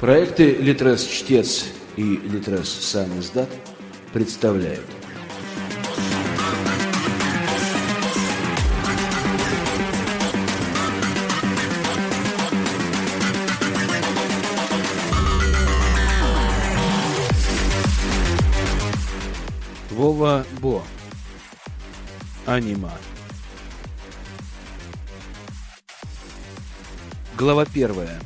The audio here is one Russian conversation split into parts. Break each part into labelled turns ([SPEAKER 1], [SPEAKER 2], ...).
[SPEAKER 1] Проекты «Литрес Чтец» и «Литрес Сам Издат» представляют. Вова Бо. Анима. Глава первая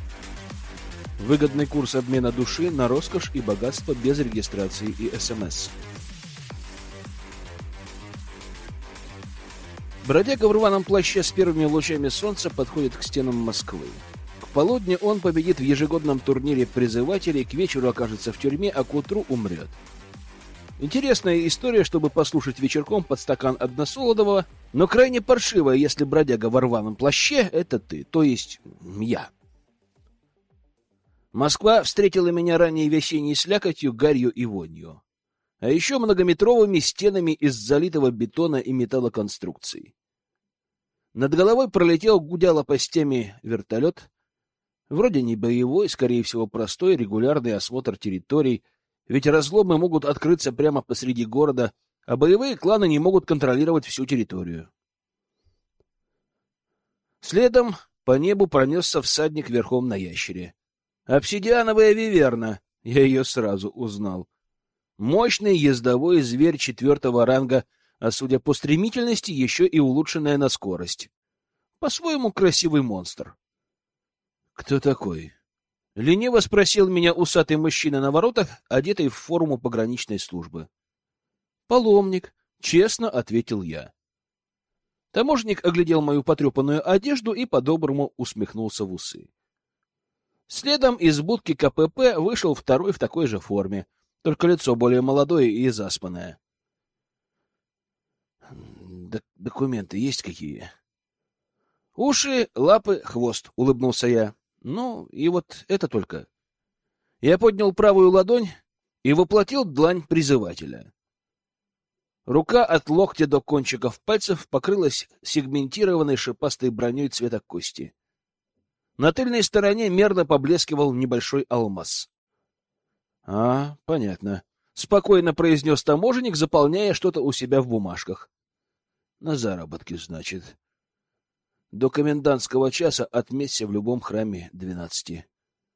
[SPEAKER 1] Выгодный курс обмена души на роскошь и богатство без регистрации и СМС. Бродяга в рваном плаще с первыми лучами солнца подходит к стенам Москвы. К полудню он победит в ежегодном турнире призывателей, к вечеру окажется в тюрьме, а к утру умрет. Интересная история, чтобы послушать вечерком под стакан односолодового, но крайне паршивая, если бродяга в рваном плаще — это ты, то есть я. Москва встретила меня ранней весенней слякотью, гарью и вонью. А еще многометровыми стенами из залитого бетона и металлоконструкций. Над головой пролетел, гудя лопастями, вертолет. Вроде не боевой, скорее всего, простой, регулярный осмотр территорий, ведь разломы могут открыться прямо посреди города, а боевые кланы не могут контролировать всю территорию. Следом по небу пронесся всадник верхом на ящере. Обсидиановая виверна. Я ее сразу узнал. Мощный ездовой зверь четвертого ранга, а судя по стремительности, еще и улучшенная на скорость. По-своему красивый монстр. Кто такой? Лениво спросил меня усатый мужчина на воротах, одетый в форму пограничной службы. Паломник, честно ответил я. Таможник оглядел мою потрепанную одежду и по-доброму усмехнулся в усы. Следом из будки КПП вышел второй в такой же форме, только лицо более молодое и заспанное. Д документы есть какие? Уши, лапы, хвост, улыбнулся я. Ну, и вот это только. Я поднял правую ладонь и воплотил длань призывателя. Рука от локтя до кончиков пальцев покрылась сегментированной шипастой броней цвета кости. На тыльной стороне мерно поблескивал небольшой алмаз. — А, понятно. — спокойно произнес таможенник, заполняя что-то у себя в бумажках. — На заработки, значит. До комендантского часа отметься в любом храме двенадцати.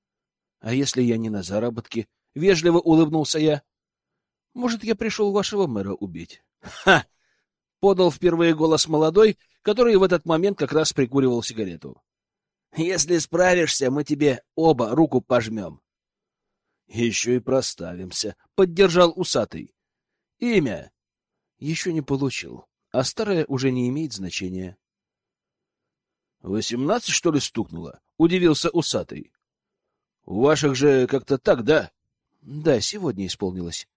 [SPEAKER 1] — А если я не на заработке? — вежливо улыбнулся я. — Может, я пришел вашего мэра убить? — Ха! — подал впервые голос молодой, который в этот момент как раз прикуривал сигарету. Если справишься, мы тебе оба руку пожмем. — Еще и проставимся, — поддержал усатый. — Имя? — Еще не получил, а старое уже не имеет значения. — Восемнадцать, что ли, стукнуло? — удивился усатый. — У ваших же как-то так, да? — Да, сегодня исполнилось.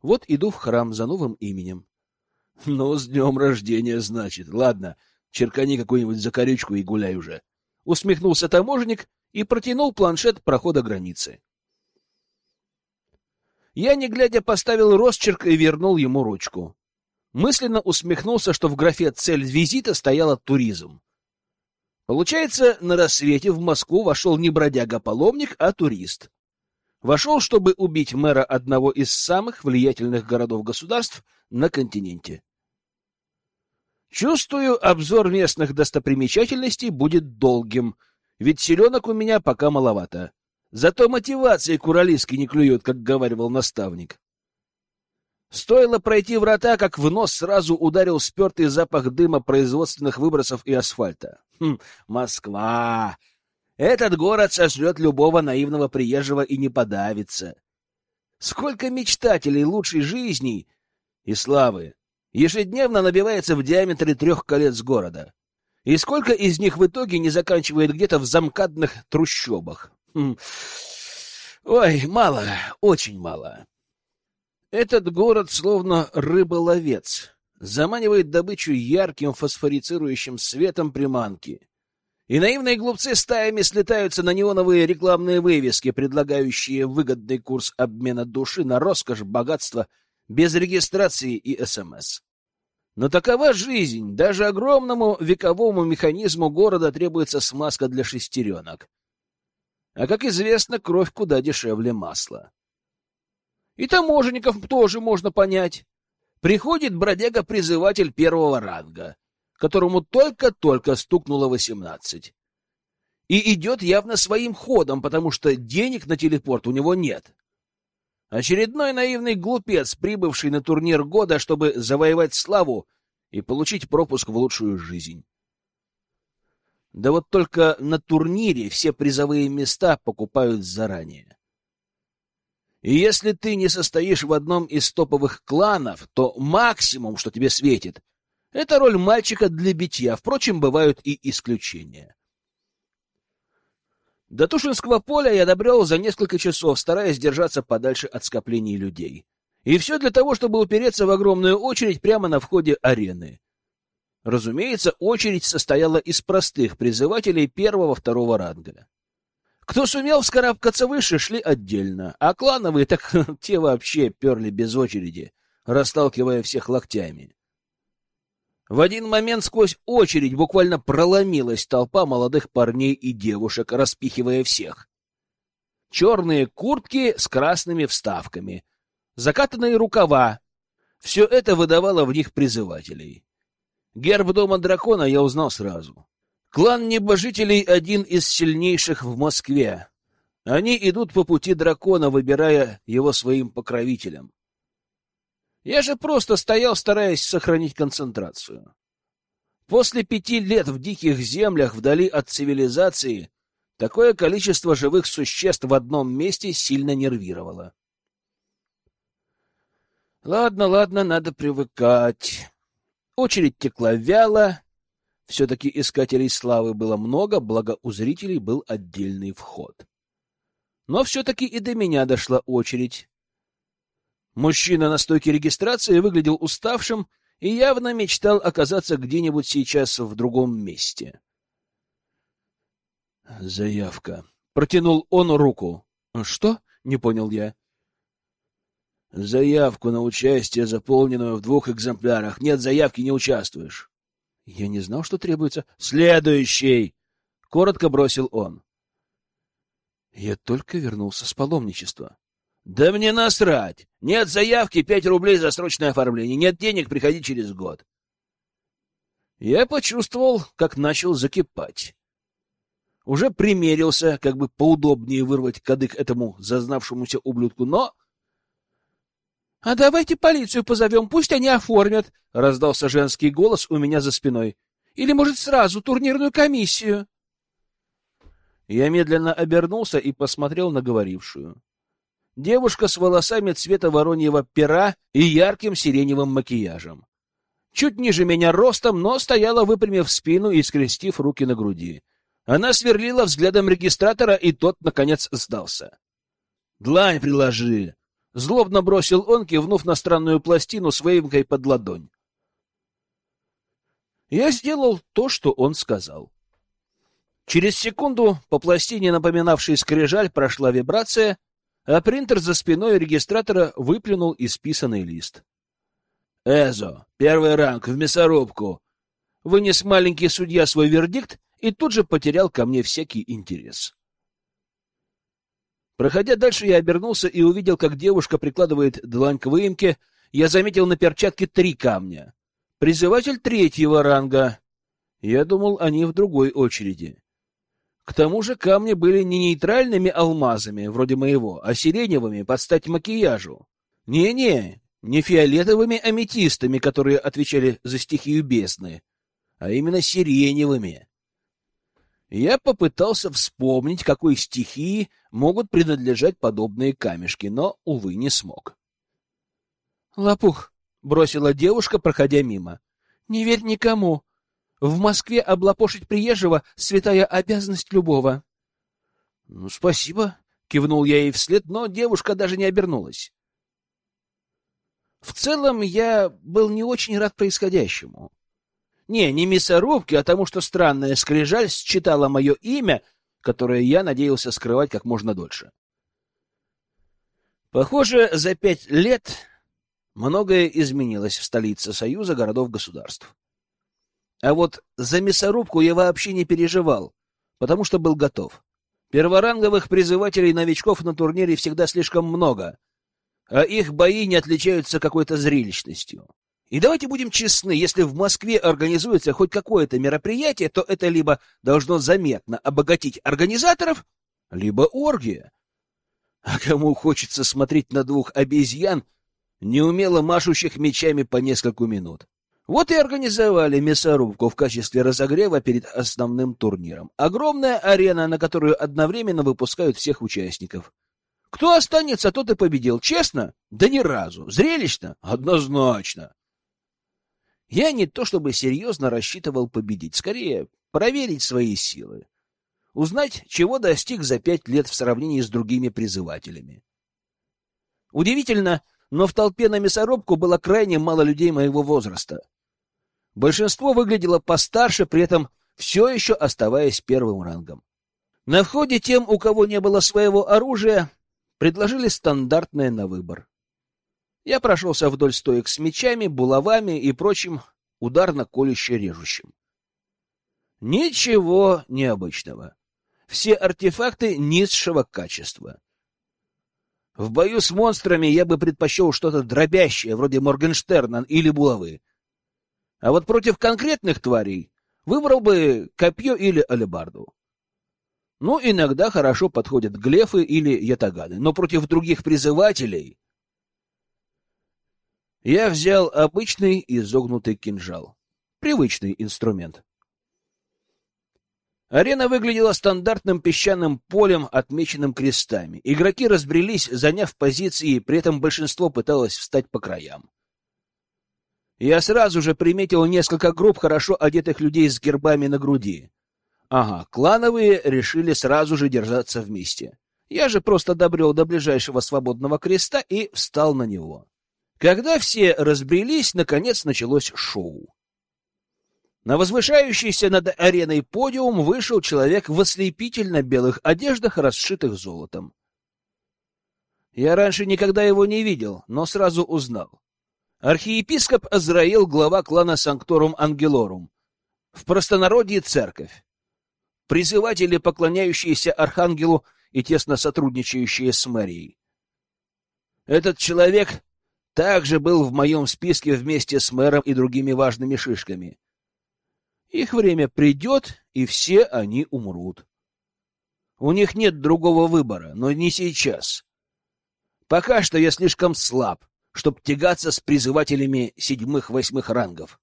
[SPEAKER 1] Вот иду в храм за новым именем. — Ну, с днем рождения, значит. Ладно, черкани какую-нибудь закорючку и гуляй уже. — усмехнулся таможенник и протянул планшет прохода границы. Я, не глядя, поставил росчерк и вернул ему ручку. Мысленно усмехнулся, что в графе «Цель визита» стояла «Туризм». Получается, на рассвете в Москву вошел не бродяга-паломник, а турист. Вошел, чтобы убить мэра одного из самых влиятельных городов-государств на континенте. Чувствую, обзор местных достопримечательностей будет долгим, ведь селенок у меня пока маловато. Зато мотивации куралиски не клюют, как говаривал наставник. Стоило пройти врата, как в нос сразу ударил спертый запах дыма производственных выбросов и асфальта. Хм, Москва! Этот город сожрет любого наивного приезжего и не подавится. Сколько мечтателей лучшей жизни и славы ежедневно набивается в диаметре трех колец города. И сколько из них в итоге не заканчивает где-то в замкадных трущобах? Хм. Ой, мало, очень мало. Этот город словно рыболовец, заманивает добычу ярким фосфорицирующим светом приманки. И наивные глупцы стаями слетаются на неоновые рекламные вывески, предлагающие выгодный курс обмена души на роскошь, богатство без регистрации и СМС. Но такова жизнь. Даже огромному вековому механизму города требуется смазка для шестеренок. А, как известно, кровь куда дешевле масла. И таможенников тоже можно понять. Приходит бродяга-призыватель первого ранга, которому только-только стукнуло восемнадцать. И идет явно своим ходом, потому что денег на телепорт у него нет. Очередной наивный глупец, прибывший на турнир года, чтобы завоевать славу и получить пропуск в лучшую жизнь. Да вот только на турнире все призовые места покупают заранее. И если ты не состоишь в одном из топовых кланов, то максимум, что тебе светит, это роль мальчика для битья. Впрочем, бывают и исключения. До Тушинского поля я добрел за несколько часов, стараясь держаться подальше от скоплений людей. И все для того, чтобы упереться в огромную очередь прямо на входе арены. Разумеется, очередь состояла из простых призывателей первого-второго ранга. Кто сумел вскарабкаться выше, шли отдельно, а клановые так те вообще перли без очереди, расталкивая всех локтями. В один момент сквозь очередь буквально проломилась толпа молодых парней и девушек, распихивая всех. Черные куртки с красными вставками, закатанные рукава — все это выдавало в них призывателей. Герб Дома Дракона я узнал сразу. Клан Небожителей — один из сильнейших в Москве. Они идут по пути дракона, выбирая его своим покровителем. Я же просто стоял, стараясь сохранить концентрацию. После пяти лет в диких землях, вдали от цивилизации, такое количество живых существ в одном месте сильно нервировало. Ладно, ладно, надо привыкать. Очередь текла вяло. Все-таки искателей славы было много, благо у зрителей был отдельный вход. Но все-таки и до меня дошла очередь. Мужчина на стойке регистрации выглядел уставшим и явно мечтал оказаться где-нибудь сейчас в другом месте. «Заявка». Протянул он руку. «Что?» — не понял я. Заявку на участие, заполненную в двух экземплярах. Нет заявки, не участвуешь. Я не знал, что требуется. Следующий! Коротко бросил он. Я только вернулся с паломничества. Да мне насрать! Нет заявки, пять рублей за срочное оформление. Нет денег, приходи через год. Я почувствовал, как начал закипать. Уже примерился, как бы поудобнее вырвать кадык этому зазнавшемуся ублюдку, но — А давайте полицию позовем, пусть они оформят, — раздался женский голос у меня за спиной. — Или, может, сразу турнирную комиссию? Я медленно обернулся и посмотрел на говорившую. Девушка с волосами цвета вороньего пера и ярким сиреневым макияжем. Чуть ниже меня ростом, но стояла, выпрямив спину и скрестив руки на груди. Она сверлила взглядом регистратора, и тот, наконец, сдался. — Длань приложи! Злобно бросил он, кивнув на странную пластину с выемкой под ладонь. Я сделал то, что он сказал. Через секунду по пластине, напоминавшей скрижаль, прошла вибрация, а принтер за спиной регистратора выплюнул исписанный лист. «Эзо, первый ранг, в мясорубку!» Вынес маленький судья свой вердикт и тут же потерял ко мне всякий интерес. Проходя дальше, я обернулся и увидел, как девушка прикладывает длань к выемке. Я заметил на перчатке три камня. Призыватель третьего ранга. Я думал, они в другой очереди. К тому же камни были не нейтральными алмазами, вроде моего, а сиреневыми под стать макияжу. Не-не, не фиолетовыми аметистами, которые отвечали за стихию бездны, а именно сиреневыми. Я попытался вспомнить, какой стихии могут принадлежать подобные камешки, но, увы, не смог. «Лопух», — бросила девушка, проходя мимо, — «не верь никому. В Москве облапошить приезжего — святая обязанность любого». «Ну, спасибо», — кивнул я ей вслед, но девушка даже не обернулась. В целом, я был не очень рад происходящему. Не, не мясорубки, а тому, что странная скрижаль считала мое имя, которое я надеялся скрывать как можно дольше. Похоже, за пять лет многое изменилось в столице Союза городов-государств. А вот за мясорубку я вообще не переживал, потому что был готов. Перворанговых призывателей-новичков на турнире всегда слишком много, а их бои не отличаются какой-то зрелищностью. И давайте будем честны, если в Москве организуется хоть какое-то мероприятие, то это либо должно заметно обогатить организаторов, либо оргия. А кому хочется смотреть на двух обезьян, неумело машущих мечами по нескольку минут? Вот и организовали мясорубку в качестве разогрева перед основным турниром. Огромная арена, на которую одновременно выпускают всех участников. Кто останется, тот и победил. Честно? Да ни разу. Зрелищно? Однозначно. Я не то чтобы серьезно рассчитывал победить, скорее проверить свои силы. Узнать, чего достиг за пять лет в сравнении с другими призывателями. Удивительно, но в толпе на мясорубку было крайне мало людей моего возраста. Большинство выглядело постарше, при этом все еще оставаясь первым рангом. На входе тем, у кого не было своего оружия, предложили стандартное на выбор. Я прошелся вдоль стоек с мечами, булавами и прочим ударно-колюще-режущим. Ничего необычного. Все артефакты низшего качества. В бою с монстрами я бы предпочел что-то дробящее, вроде Моргенштерна или булавы. А вот против конкретных тварей выбрал бы копье или алебарду. Ну, иногда хорошо подходят глефы или ятаганы, но против других призывателей я взял обычный изогнутый кинжал. Привычный инструмент. Арена выглядела стандартным песчаным полем, отмеченным крестами. Игроки разбрелись, заняв позиции, при этом большинство пыталось встать по краям. Я сразу же приметил несколько групп хорошо одетых людей с гербами на груди. Ага, клановые решили сразу же держаться вместе. Я же просто добрел до ближайшего свободного креста и встал на него. Когда все разбрелись, наконец началось шоу. На возвышающийся над ареной подиум вышел человек в ослепительно белых одеждах, расшитых золотом. Я раньше никогда его не видел, но сразу узнал. Архиепископ Азраил, глава клана Санкторум Ангелорум. В простонародье церковь. Призыватели, поклоняющиеся архангелу и тесно сотрудничающие с мэрией. Этот человек также был в моем списке вместе с мэром и другими важными шишками. Их время придет, и все они умрут. У них нет другого выбора, но не сейчас. Пока что я слишком слаб, чтобы тягаться с призывателями седьмых-восьмых рангов.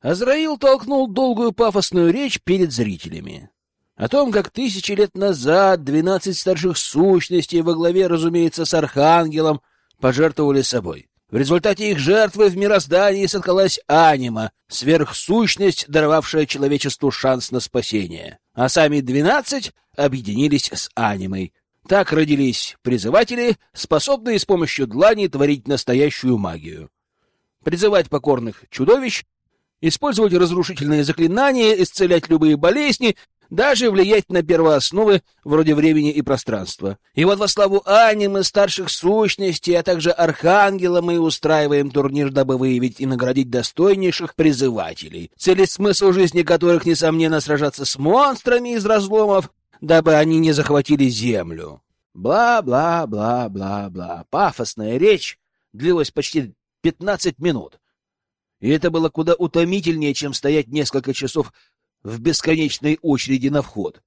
[SPEAKER 1] Азраил толкнул долгую пафосную речь перед зрителями. О том, как тысячи лет назад двенадцать старших сущностей во главе, разумеется, с Архангелом — пожертвовали собой. В результате их жертвы в мироздании соткалась анима, сверхсущность, даровавшая человечеству шанс на спасение. А сами двенадцать объединились с анимой. Так родились призыватели, способные с помощью длани творить настоящую магию. Призывать покорных чудовищ, использовать разрушительные заклинания, исцелять любые болезни, даже влиять на первоосновы вроде времени и пространства. И вот во славу анимы, старших сущностей, а также архангела мы устраиваем турнир, дабы выявить и наградить достойнейших призывателей, цель и смысл жизни которых, несомненно, сражаться с монстрами из разломов, дабы они не захватили землю. Бла-бла-бла-бла-бла. Пафосная речь длилась почти пятнадцать минут. И это было куда утомительнее, чем стоять несколько часов в бесконечной очереди на вход.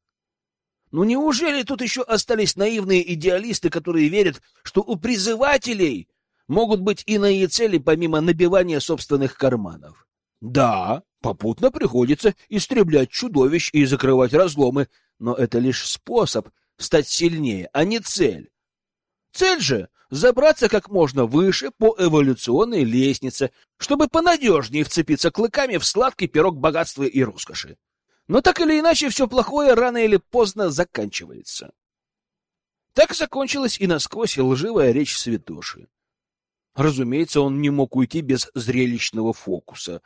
[SPEAKER 1] Ну неужели тут еще остались наивные идеалисты, которые верят, что у призывателей могут быть иные цели, помимо набивания собственных карманов? Да, попутно приходится истреблять чудовищ и закрывать разломы, но это лишь способ стать сильнее, а не цель. Цель же — забраться как можно выше по эволюционной лестнице, чтобы понадежнее вцепиться клыками в сладкий пирог богатства и роскоши. Но так или иначе, все плохое рано или поздно заканчивается. Так закончилась и насквозь лживая речь святоши. Разумеется, он не мог уйти без зрелищного фокуса,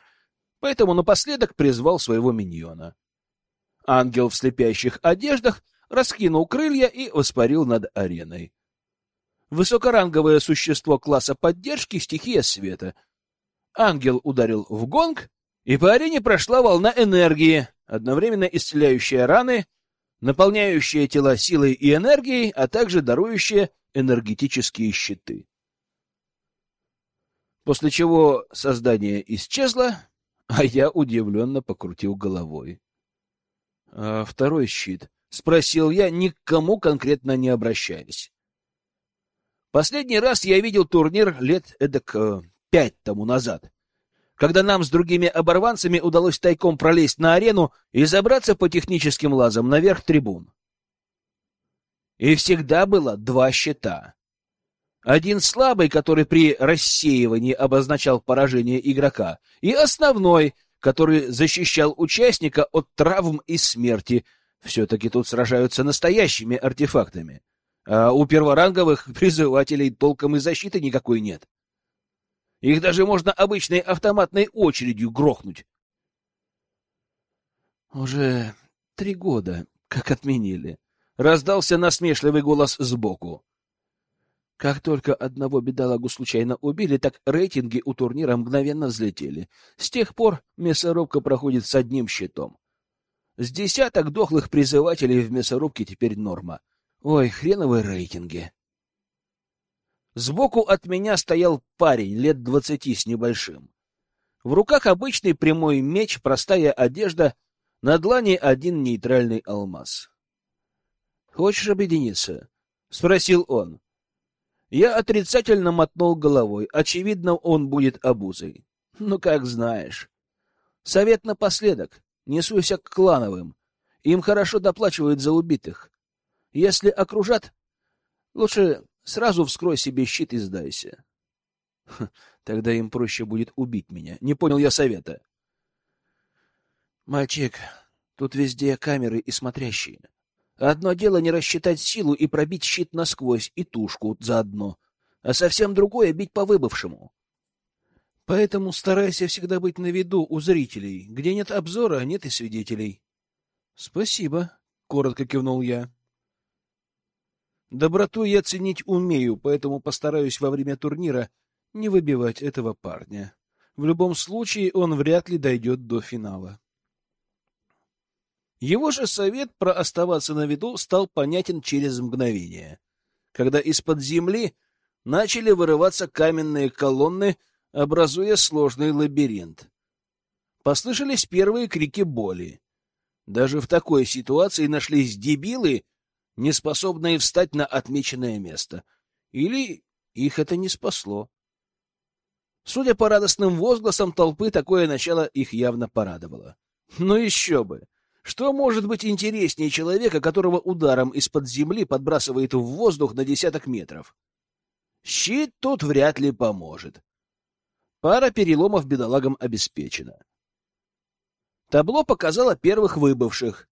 [SPEAKER 1] поэтому напоследок призвал своего миньона. Ангел в слепящих одеждах раскинул крылья и воспарил над ареной. Высокоранговое существо класса поддержки — стихия света. Ангел ударил в гонг, и по арене прошла волна энергии, одновременно исцеляющая раны, наполняющая тела силой и энергией, а также дарующая энергетические щиты. После чего создание исчезло, а я удивленно покрутил головой. — А второй щит? — спросил я, ни к кому конкретно не обращаясь. Последний раз я видел турнир лет эдак э, пять тому назад, когда нам с другими оборванцами удалось тайком пролезть на арену и забраться по техническим лазам наверх трибун. И всегда было два щита. Один слабый, который при рассеивании обозначал поражение игрока, и основной, который защищал участника от травм и смерти. Все-таки тут сражаются настоящими артефактами. А у перворанговых призывателей толком и защиты никакой нет. Их даже можно обычной автоматной очередью грохнуть. Уже три года, как отменили. Раздался насмешливый голос сбоку. Как только одного бедолагу случайно убили, так рейтинги у турнира мгновенно взлетели. С тех пор мясорубка проходит с одним щитом. С десяток дохлых призывателей в мясорубке теперь норма. Ой, хреновые рейтинги. Сбоку от меня стоял парень лет двадцати с небольшим. В руках обычный прямой меч, простая одежда, на длани один нейтральный алмаз. «Хочешь объединиться?» — спросил он. Я отрицательно мотнул головой. Очевидно, он будет обузой. Ну, как знаешь. Совет напоследок. Несуйся к клановым. Им хорошо доплачивают за убитых. Если окружат, лучше сразу вскрой себе щит и сдайся. Тогда им проще будет убить меня. Не понял я совета. Мальчик, тут везде камеры и смотрящие. Одно дело не рассчитать силу и пробить щит насквозь, и тушку заодно, а совсем другое — бить по выбывшему. Поэтому старайся всегда быть на виду у зрителей. Где нет обзора, нет и свидетелей. — Спасибо, — коротко кивнул я. Доброту я ценить умею, поэтому постараюсь во время турнира не выбивать этого парня. В любом случае он вряд ли дойдет до финала. Его же совет про оставаться на виду стал понятен через мгновение, когда из-под земли начали вырываться каменные колонны, образуя сложный лабиринт. Послышались первые крики боли. Даже в такой ситуации нашлись дебилы, не способные встать на отмеченное место. Или их это не спасло. Судя по радостным возгласам толпы, такое начало их явно порадовало. Ну еще бы! Что может быть интереснее человека, которого ударом из-под земли подбрасывает в воздух на десяток метров? Щит тут вряд ли поможет. Пара переломов бедолагам обеспечена. Табло показало первых выбывших.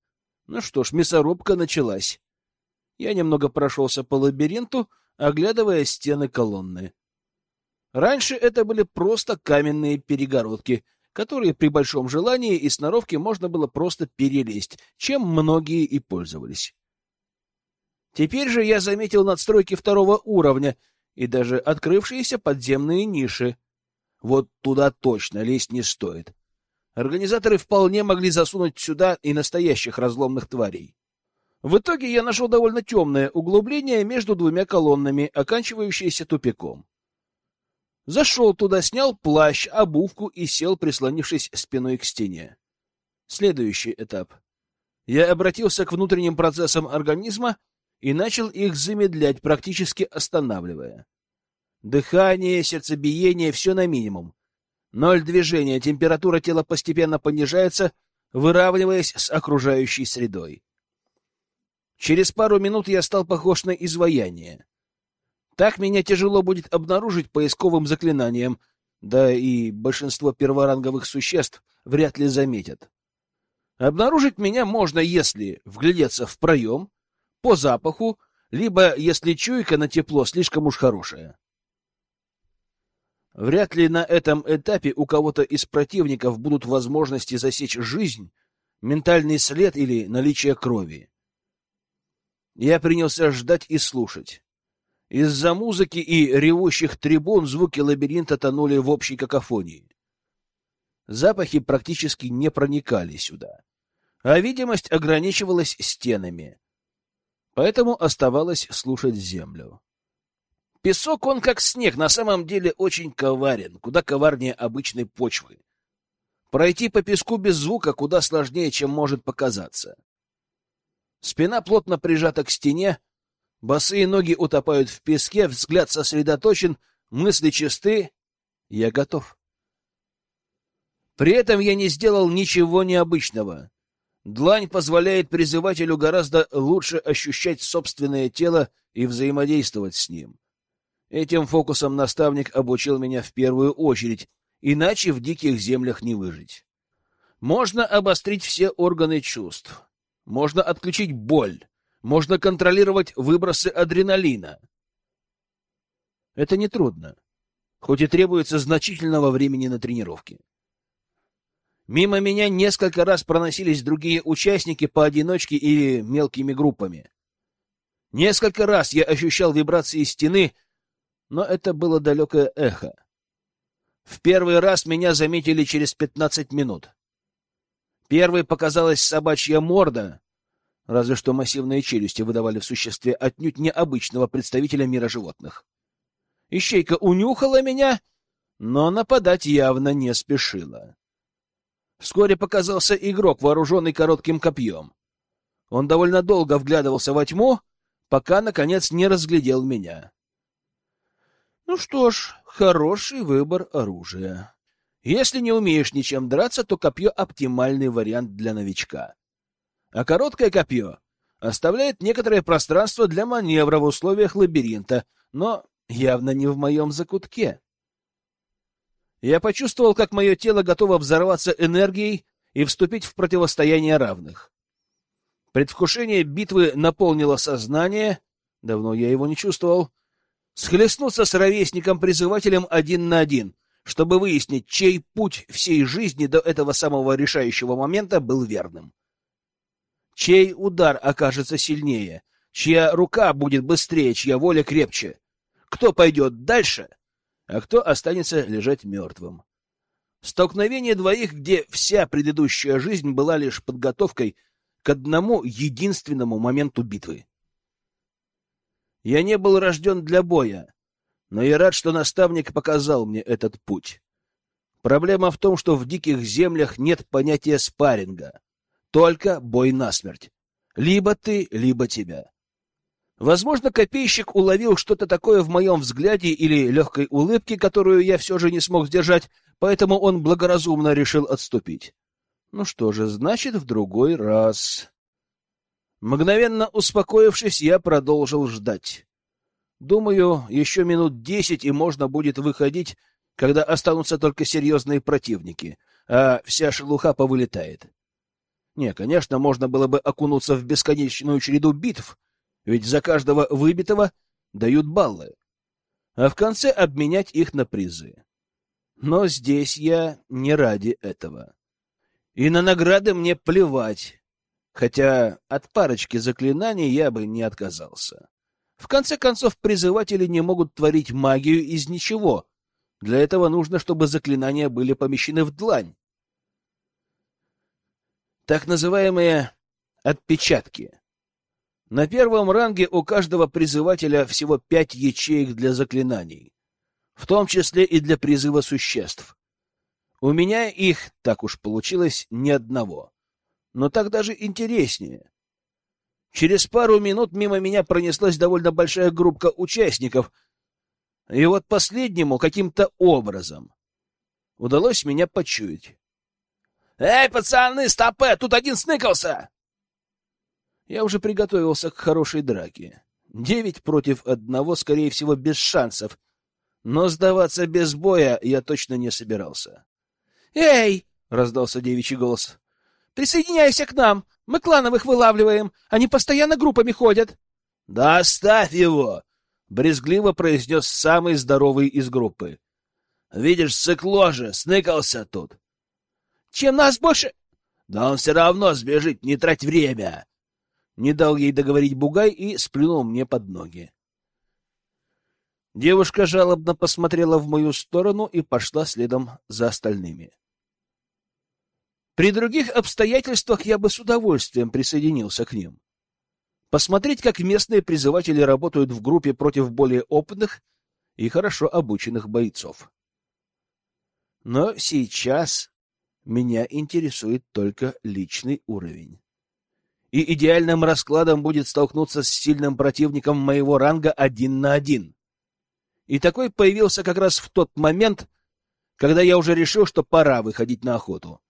[SPEAKER 1] Ну что ж, мясорубка началась. Я немного прошелся по лабиринту, оглядывая стены колонны. Раньше это были просто каменные перегородки — которые при большом желании и сноровке можно было просто перелезть, чем многие и пользовались. Теперь же я заметил надстройки второго уровня и даже открывшиеся подземные ниши. Вот туда точно лезть не стоит. Организаторы вполне могли засунуть сюда и настоящих разломных тварей. В итоге я нашел довольно темное углубление между двумя колоннами, оканчивающееся тупиком. Зашел туда, снял плащ, обувку и сел, прислонившись спиной к стене. Следующий этап. Я обратился к внутренним процессам организма и начал их замедлять, практически останавливая. Дыхание, сердцебиение — все на минимум. Ноль движения, температура тела постепенно понижается, выравниваясь с окружающей средой. Через пару минут я стал похож на изваяние. Так меня тяжело будет обнаружить поисковым заклинанием, да и большинство перворанговых существ вряд ли заметят. Обнаружить меня можно, если вглядеться в проем, по запаху, либо если чуйка на тепло слишком уж хорошая. Вряд ли на этом этапе у кого-то из противников будут возможности засечь жизнь, ментальный след или наличие крови. Я принялся ждать и слушать. Из-за музыки и ревущих трибун звуки лабиринта тонули в общей какофонии. Запахи практически не проникали сюда. а видимость ограничивалась стенами. Поэтому оставалось слушать землю. Песок, он как снег, на самом деле очень коварен, куда коварнее обычной почвы. Пройти по песку без звука куда сложнее, чем может показаться. Спина плотно прижата к стене, босые ноги утопают в песке, взгляд сосредоточен, мысли чисты. Я готов. При этом я не сделал ничего необычного. Длань позволяет призывателю гораздо лучше ощущать собственное тело и взаимодействовать с ним. Этим фокусом наставник обучил меня в первую очередь, иначе в диких землях не выжить. Можно обострить все органы чувств. Можно отключить боль. Можно контролировать выбросы адреналина. Это нетрудно, хоть и требуется значительного времени на тренировки. Мимо меня несколько раз проносились другие участники поодиночке или мелкими группами. Несколько раз я ощущал вибрации стены, но это было далекое эхо. В первый раз меня заметили через пятнадцать минут. Первой показалась собачья морда, разве что массивные челюсти выдавали в существе отнюдь необычного представителя мира животных. Ищейка унюхала меня, но нападать явно не спешила. Вскоре показался игрок, вооруженный коротким копьем. Он довольно долго вглядывался во тьму, пока, наконец, не разглядел меня. Ну что ж, хороший выбор оружия. Если не умеешь ничем драться, то копье — оптимальный вариант для новичка. А короткое копье оставляет некоторое пространство для маневра в условиях лабиринта, но явно не в моем закутке. Я почувствовал, как мое тело готово взорваться энергией и вступить в противостояние равных. Предвкушение битвы наполнило сознание, давно я его не чувствовал, схлестнуться с ровесником-призывателем один на один, чтобы выяснить, чей путь всей жизни до этого самого решающего момента был верным. Чей удар окажется сильнее, чья рука будет быстрее, чья воля крепче. Кто пойдет дальше — а кто останется лежать мертвым. Столкновение двоих, где вся предыдущая жизнь была лишь подготовкой к одному единственному моменту битвы. Я не был рожден для боя, но я рад, что наставник показал мне этот путь. Проблема в том, что в диких землях нет понятия спарринга, только бой насмерть. Либо ты, либо тебя. Возможно, копейщик уловил что-то такое в моем взгляде или легкой улыбке, которую я все же не смог сдержать, поэтому он благоразумно решил отступить. Ну что же, значит, в другой раз. Мгновенно успокоившись, я продолжил ждать. Думаю, еще минут десять, и можно будет выходить, когда останутся только серьезные противники, а вся шелуха повылетает. Не, конечно, можно было бы окунуться в бесконечную череду битв, ведь за каждого выбитого дают баллы, а в конце обменять их на призы. Но здесь я не ради этого. И на награды мне плевать, хотя от парочки заклинаний я бы не отказался. В конце концов, призыватели не могут творить магию из ничего. Для этого нужно, чтобы заклинания были помещены в длань. Так называемые отпечатки. На первом ранге у каждого призывателя всего пять ячеек для заклинаний, в том числе и для призыва существ. У меня их, так уж получилось, ни одного. Но так даже интереснее. Через пару минут мимо меня пронеслась довольно большая группа участников, и вот последнему каким-то образом удалось меня почуять. «Эй, пацаны, стопе, тут один сныкался!» Я уже приготовился к хорошей драке. Девять против одного, скорее всего, без шансов. Но сдаваться без боя я точно не собирался. «Эй!» — раздался девичий голос. «Присоединяйся к нам! Мы клановых вылавливаем! Они постоянно группами ходят!» «Да оставь его!» — брезгливо произнес самый здоровый из группы. «Видишь, сыкло же, сныкался тут!» «Чем нас больше...» «Да он все равно сбежит, не трать время!» Не дал ей договорить бугай и сплюнул мне под ноги. Девушка жалобно посмотрела в мою сторону и пошла следом за остальными. При других обстоятельствах я бы с удовольствием присоединился к ним. Посмотреть, как местные призыватели работают в группе против более опытных и хорошо обученных бойцов. Но сейчас меня интересует только личный уровень. И идеальным раскладом будет столкнуться с сильным противником моего ранга один на один. И такой появился как раз в тот момент, когда я уже решил, что пора выходить на охоту.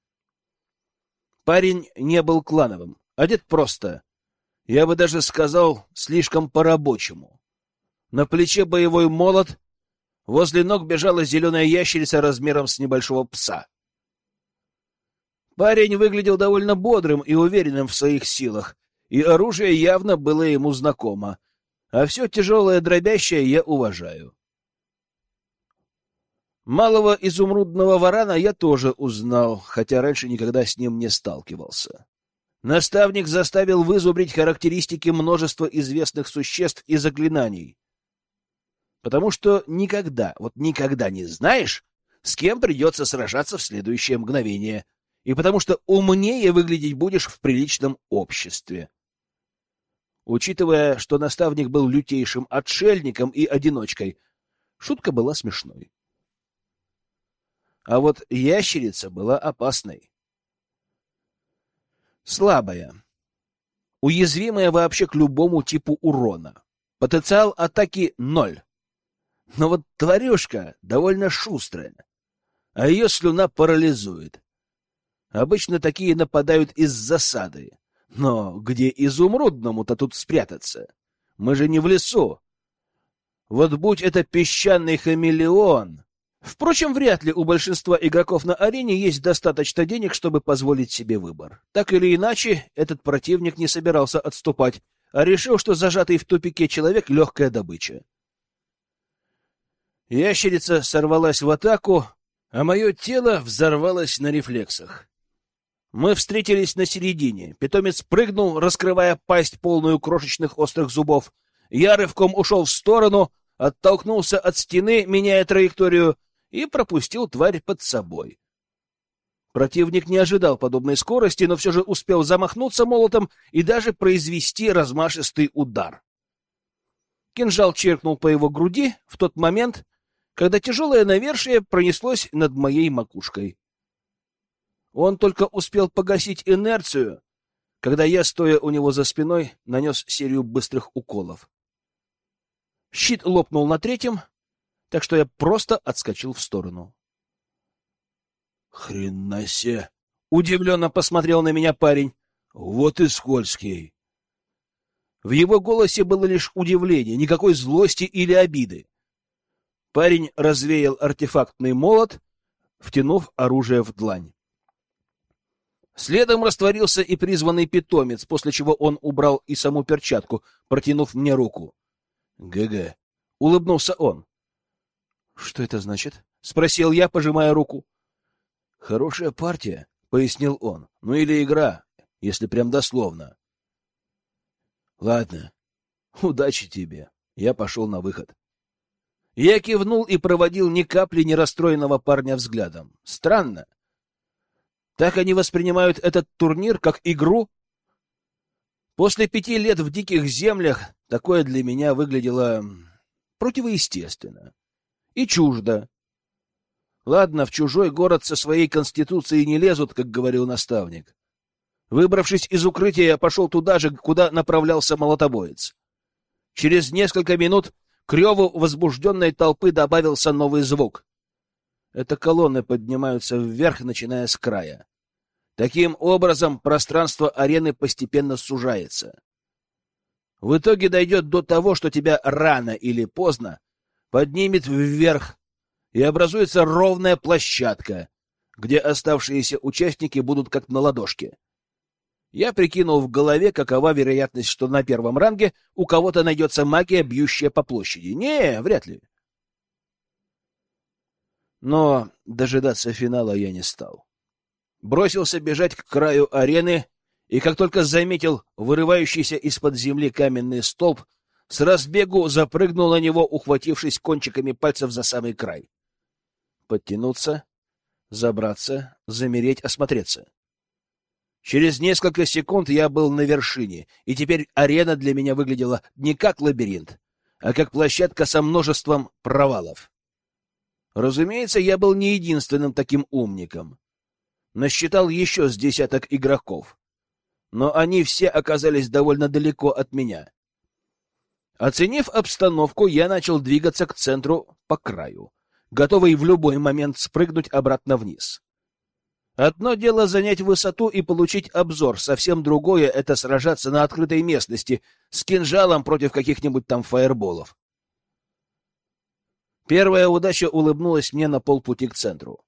[SPEAKER 1] Парень не был клановым, одет просто. Я бы даже сказал, слишком по-рабочему. На плече боевой молот, возле ног бежала зеленая ящерица размером с небольшого пса. Парень выглядел довольно бодрым и уверенным в своих силах, и оружие явно было ему знакомо, а все тяжелое дробящее я уважаю. Малого изумрудного варана я тоже узнал, хотя раньше никогда с ним не сталкивался. Наставник заставил вызубрить характеристики множества известных существ и заклинаний. Потому что никогда, вот никогда не знаешь, с кем придется сражаться в следующее мгновение, и потому что умнее выглядеть будешь в приличном обществе. Учитывая, что наставник был лютейшим отшельником и одиночкой, шутка была смешной. А вот ящерица была опасной. Слабая. Уязвимая вообще к любому типу урона. Потенциал атаки ноль. Но вот тварюшка довольно шустрая, а ее слюна парализует. Обычно такие нападают из засады. Но где изумрудному-то тут спрятаться? Мы же не в лесу. Вот будь это песчаный хамелеон, Впрочем, вряд ли у большинства игроков на арене есть достаточно денег, чтобы позволить себе выбор. Так или иначе, этот противник не собирался отступать, а решил, что зажатый в тупике человек — легкая добыча. Ящерица сорвалась в атаку, а мое тело взорвалось на рефлексах. Мы встретились на середине. Питомец прыгнул, раскрывая пасть, полную крошечных острых зубов. Я рывком ушел в сторону, оттолкнулся от стены, меняя траекторию — и пропустил тварь под собой. Противник не ожидал подобной скорости, но все же успел замахнуться молотом и даже произвести размашистый удар. Кинжал черкнул по его груди в тот момент, когда тяжелое навершие пронеслось над моей макушкой. Он только успел погасить инерцию, когда я, стоя у него за спиной, нанес серию быстрых уколов. Щит лопнул на третьем, так что я просто отскочил в сторону.
[SPEAKER 2] «Хрена себе!»
[SPEAKER 1] — удивленно посмотрел на меня парень.
[SPEAKER 2] «Вот и скользкий!»
[SPEAKER 1] В его голосе было лишь удивление, никакой злости или обиды. Парень развеял артефактный молот, втянув оружие в длань. Следом растворился и призванный питомец, после чего он убрал и саму перчатку, протянув мне руку.
[SPEAKER 2] «ГГ», —
[SPEAKER 1] улыбнулся он. Что это значит? спросил я, пожимая руку.
[SPEAKER 2] Хорошая партия, пояснил он. Ну или игра, если прям дословно. Ладно. Удачи тебе. Я пошел на выход.
[SPEAKER 1] Я кивнул и проводил ни капли не расстроенного парня взглядом. Странно. Так они воспринимают этот турнир как игру? После пяти лет в диких землях такое для меня выглядело противоестественно и чуждо. Ладно, в чужой город со своей конституцией не лезут, как говорил наставник. Выбравшись из укрытия, я пошел туда же, куда направлялся молотобоец. Через несколько минут к реву возбужденной толпы добавился новый звук. Это колонны поднимаются вверх, начиная с края. Таким образом, пространство арены постепенно сужается. В итоге дойдет до того, что тебя рано или поздно поднимет вверх, и образуется ровная площадка, где оставшиеся участники будут как на ладошке. Я прикинул в голове, какова вероятность, что на первом ранге у кого-то найдется магия, бьющая по площади. Не, вряд ли. Но дожидаться финала я не стал. Бросился бежать к краю арены, и как только заметил вырывающийся из-под земли каменный столб, с разбегу запрыгнул на него, ухватившись кончиками пальцев за самый край. Подтянуться, забраться, замереть, осмотреться. Через несколько секунд я был на вершине, и теперь арена для меня выглядела не как лабиринт, а как площадка со множеством провалов. Разумеется, я был не единственным таким умником. Насчитал еще с десяток игроков, но они все оказались довольно далеко от меня. Оценив обстановку, я начал двигаться к центру по краю, готовый в любой момент спрыгнуть обратно вниз. Одно дело занять высоту и получить обзор, совсем другое — это сражаться на открытой местности с кинжалом против каких-нибудь там фаерболов. Первая удача улыбнулась мне на полпути к центру.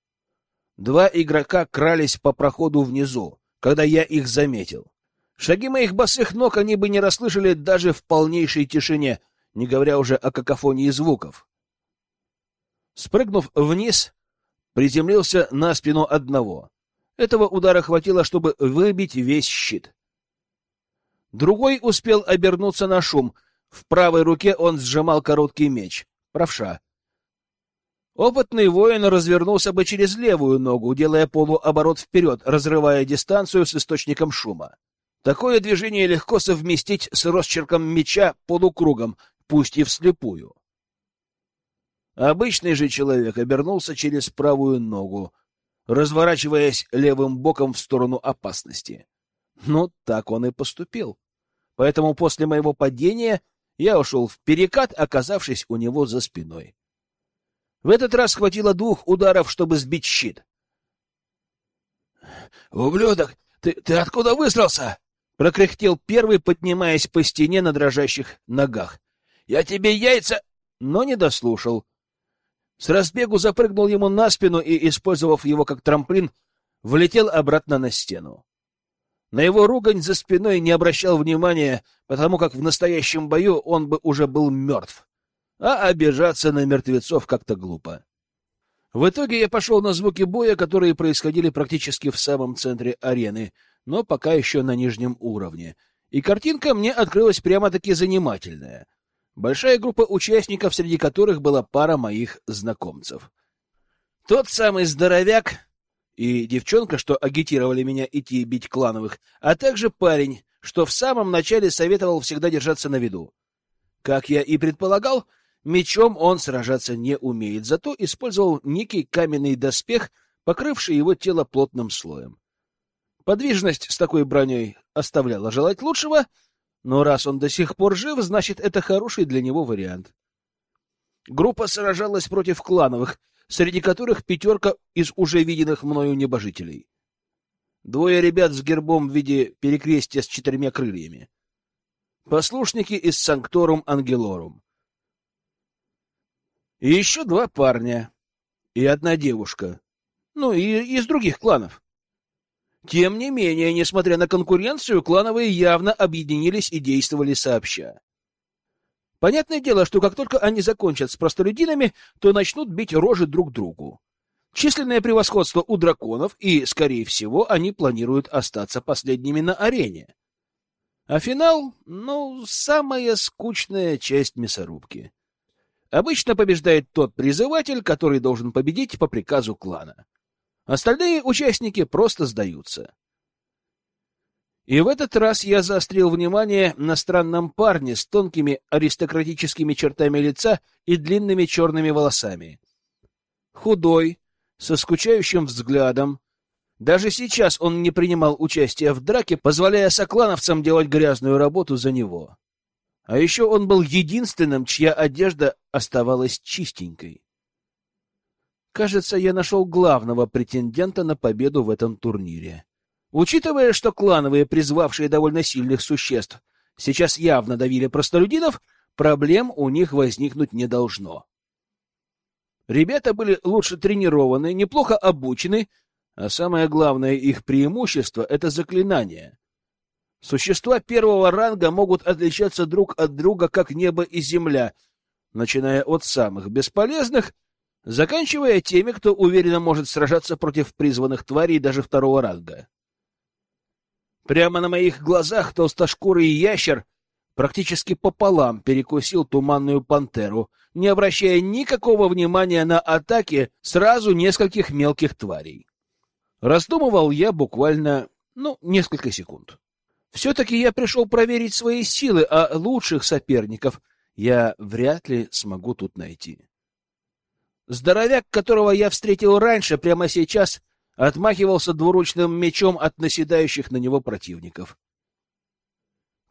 [SPEAKER 1] Два игрока крались по проходу внизу, когда я их заметил. Шаги моих босых ног они бы не расслышали даже в полнейшей тишине, не говоря уже о какофонии звуков. Спрыгнув вниз, приземлился на спину одного. Этого удара хватило, чтобы выбить весь щит. Другой успел обернуться на шум. В правой руке он сжимал короткий меч. Правша. Опытный воин развернулся бы через левую ногу, делая полуоборот вперед, разрывая дистанцию с источником шума. Такое движение легко совместить с росчерком меча полукругом, пусть и вслепую. Обычный же человек обернулся через правую ногу, разворачиваясь левым боком в сторону опасности. Ну, так он и поступил. Поэтому после моего падения я ушел в перекат, оказавшись у него за спиной. В этот раз хватило двух ударов, чтобы сбить щит. «Ублюдок, ты, ты откуда высрался?» — прокряхтел первый, поднимаясь по стене на дрожащих ногах. «Я тебе яйца...» Но не дослушал. С разбегу запрыгнул ему на спину и, использовав его как трамплин, влетел обратно на стену. На его ругань за спиной не обращал внимания, потому как в настоящем бою он бы уже был мертв а обижаться на мертвецов как-то глупо. В итоге я пошел на звуки боя, которые происходили практически в самом центре арены, но пока еще на нижнем уровне. И картинка мне открылась прямо-таки занимательная. Большая группа участников, среди которых была пара моих знакомцев. Тот самый здоровяк и девчонка, что агитировали меня идти бить клановых, а также парень, что в самом начале советовал всегда держаться на виду. Как я и предполагал, Мечом он сражаться не умеет, зато использовал некий каменный доспех, покрывший его тело плотным слоем. Подвижность с такой броней оставляла желать лучшего, но раз он до сих пор жив, значит, это хороший для него вариант. Группа сражалась против клановых, среди которых пятерка из уже виденных мною небожителей. Двое ребят с гербом в виде перекрестия с четырьмя крыльями. Послушники из Санкторум Ангелорум. И еще два парня. И одна девушка. Ну, и из других кланов. Тем не менее, несмотря на конкуренцию, клановые явно объединились и действовали сообща. Понятное дело, что как только они закончат с простолюдинами, то начнут бить рожи друг другу. Численное превосходство у драконов, и, скорее всего, они планируют остаться последними на арене. А финал, ну, самая скучная часть мясорубки. Обычно побеждает тот призыватель, который должен победить по приказу клана. Остальные участники просто сдаются. И в этот раз я заострил внимание на странном парне с тонкими аристократическими чертами лица и длинными черными волосами. Худой, со скучающим взглядом. Даже сейчас он не принимал участия в драке, позволяя соклановцам делать грязную работу за него. А еще он был единственным, чья одежда оставалась чистенькой. Кажется, я нашел главного претендента на победу в этом турнире. Учитывая, что клановые, призвавшие довольно сильных существ, сейчас явно давили простолюдинов, проблем у них возникнуть не должно. Ребята были лучше тренированы, неплохо обучены, а самое главное их преимущество — это заклинание. Существа первого ранга могут отличаться друг от друга, как небо и земля, начиная от самых бесполезных, заканчивая теми, кто уверенно может сражаться против призванных тварей даже второго ранга. Прямо на моих глазах толстошкурый ящер практически пополам перекусил туманную пантеру, не обращая никакого внимания на атаки сразу нескольких мелких тварей. Раздумывал я буквально Ну, несколько секунд. Все-таки я пришел проверить свои силы, а лучших соперников я вряд ли смогу тут найти. Здоровяк, которого я встретил раньше, прямо сейчас отмахивался двуручным мечом от наседающих на него противников.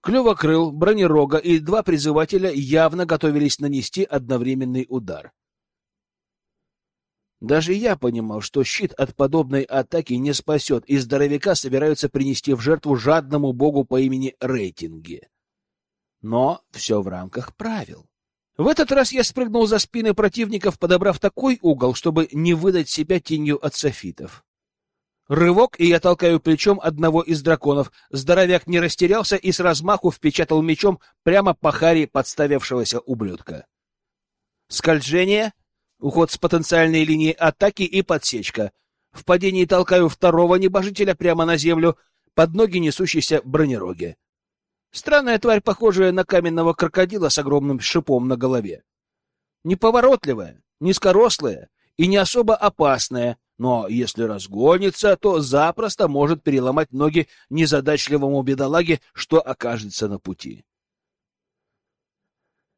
[SPEAKER 1] Клювокрыл, Бронерога и два призывателя явно готовились нанести одновременный удар. Даже я понимал, что щит от подобной атаки не спасет, и здоровяка собираются принести в жертву жадному богу по имени Рейтинги. Но все в рамках правил. В этот раз я спрыгнул за спины противников, подобрав такой угол, чтобы не выдать себя тенью от софитов. Рывок, и я толкаю плечом одного из драконов. Здоровяк не растерялся и с размаху впечатал мечом прямо по харе подставившегося ублюдка. Скольжение, уход с потенциальной линии атаки и подсечка. В падении толкаю второго небожителя прямо на землю, под ноги несущейся бронероги. Странная тварь, похожая на каменного крокодила с огромным шипом на голове. Неповоротливая, низкорослая и не особо опасная, но если разгонится, то запросто может переломать ноги незадачливому бедолаге, что окажется на пути.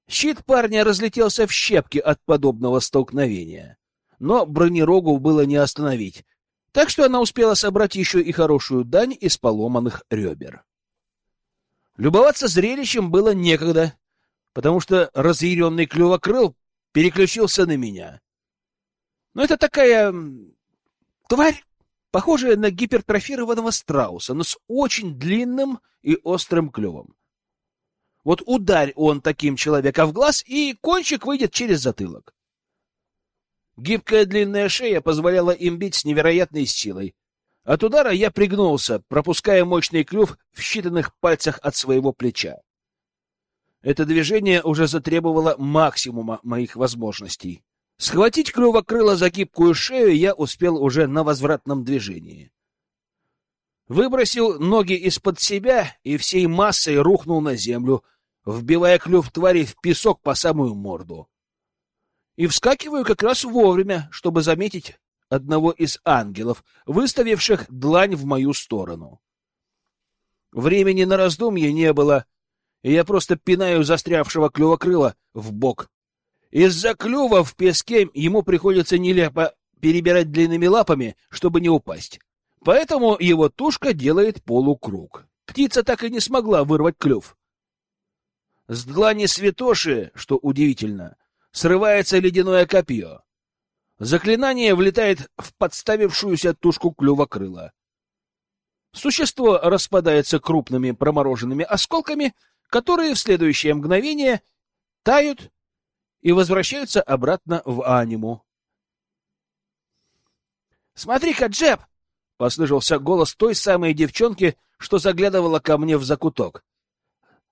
[SPEAKER 1] Щит парня разлетелся в щепки от подобного столкновения, но бронерогу было не остановить, так что она успела собрать еще и хорошую дань из поломанных ребер. Любоваться зрелищем было некогда, потому что разъяренный клювокрыл переключился на меня. Но это такая тварь, похожая на гипертрофированного страуса, но с очень длинным и острым клювом. Вот ударь он таким человека в глаз, и кончик выйдет через затылок. Гибкая длинная шея позволяла им бить с невероятной силой, от удара я пригнулся, пропуская мощный клюв в считанных пальцах от своего плеча. Это движение уже затребовало максимума моих возможностей. Схватить клювокрыло за гибкую шею я успел уже на возвратном движении. Выбросил ноги из-под себя и всей массой рухнул на землю, вбивая клюв твари в песок по самую морду. И вскакиваю как раз вовремя, чтобы заметить одного из ангелов, выставивших длань в мою сторону. Времени на раздумье не было, и я просто пинаю застрявшего клювокрыла в бок. Из-за клюва в песке ему приходится нелепо перебирать длинными лапами, чтобы не упасть. Поэтому его тушка делает полукруг. Птица так и не смогла вырвать клюв. С длани святоши, что удивительно, срывается ледяное копье. Заклинание влетает в подставившуюся тушку клюва крыла. Существо распадается крупными промороженными осколками, которые в следующее мгновение тают и возвращаются обратно в аниму. «Смотри-ка, Джеб!» — послышался голос той самой девчонки, что заглядывала ко мне в закуток.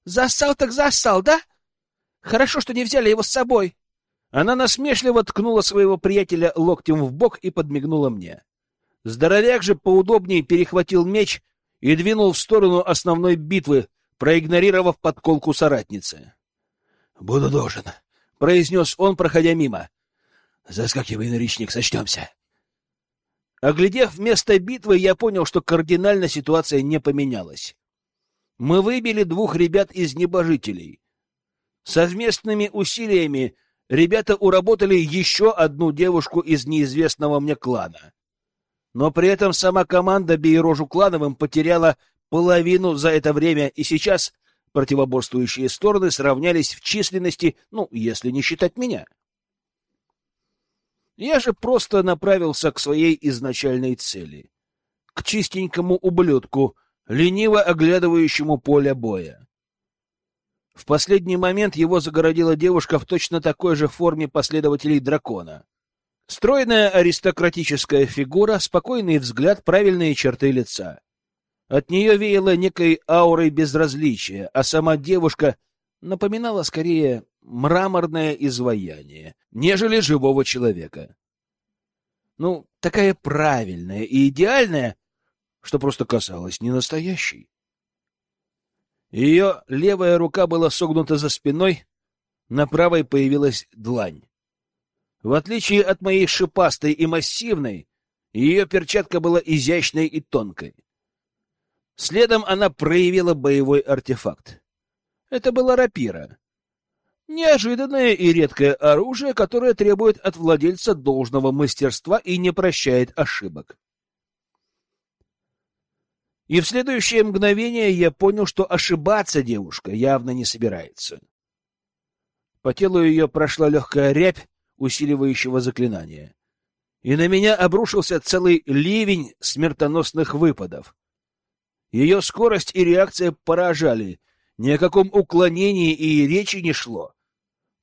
[SPEAKER 1] «Зассал так зассал, да? Хорошо, что не взяли его с собой. Она насмешливо ткнула своего приятеля локтем в бок и подмигнула мне. Здоровяк же поудобнее перехватил меч и двинул в сторону основной битвы, проигнорировав подколку соратницы. — Буду должен, — произнес он, проходя мимо. — Заскакивай на речник, сочтемся. Оглядев место битвы, я понял, что кардинально ситуация не поменялась. Мы выбили двух ребят из небожителей. Совместными усилиями ребята уработали еще одну девушку из неизвестного мне клана. Но при этом сама команда Бейрожу клановым потеряла половину за это время, и сейчас противоборствующие стороны сравнялись в численности, ну, если не считать меня. Я же просто направился к своей изначальной цели — к чистенькому ублюдку, лениво оглядывающему поле боя. В последний момент его загородила девушка в точно такой же форме последователей дракона. Стройная аристократическая фигура, спокойный взгляд, правильные черты лица. От нее веяло некой аурой безразличия, а сама девушка напоминала скорее мраморное изваяние, нежели живого человека. Ну, такая правильная и идеальная, что просто казалась не настоящей. Ее левая рука была согнута за спиной, на правой появилась длань. В отличие от моей шипастой и массивной, ее перчатка была изящной и тонкой. Следом она проявила боевой артефакт. Это была рапира. Неожиданное и редкое оружие, которое требует от владельца должного мастерства и не прощает ошибок. И в следующее мгновение я понял, что ошибаться девушка явно не собирается. По телу ее прошла легкая рябь усиливающего заклинания. И на меня обрушился целый ливень смертоносных выпадов. Ее скорость и реакция поражали. Ни о каком уклонении и речи не шло.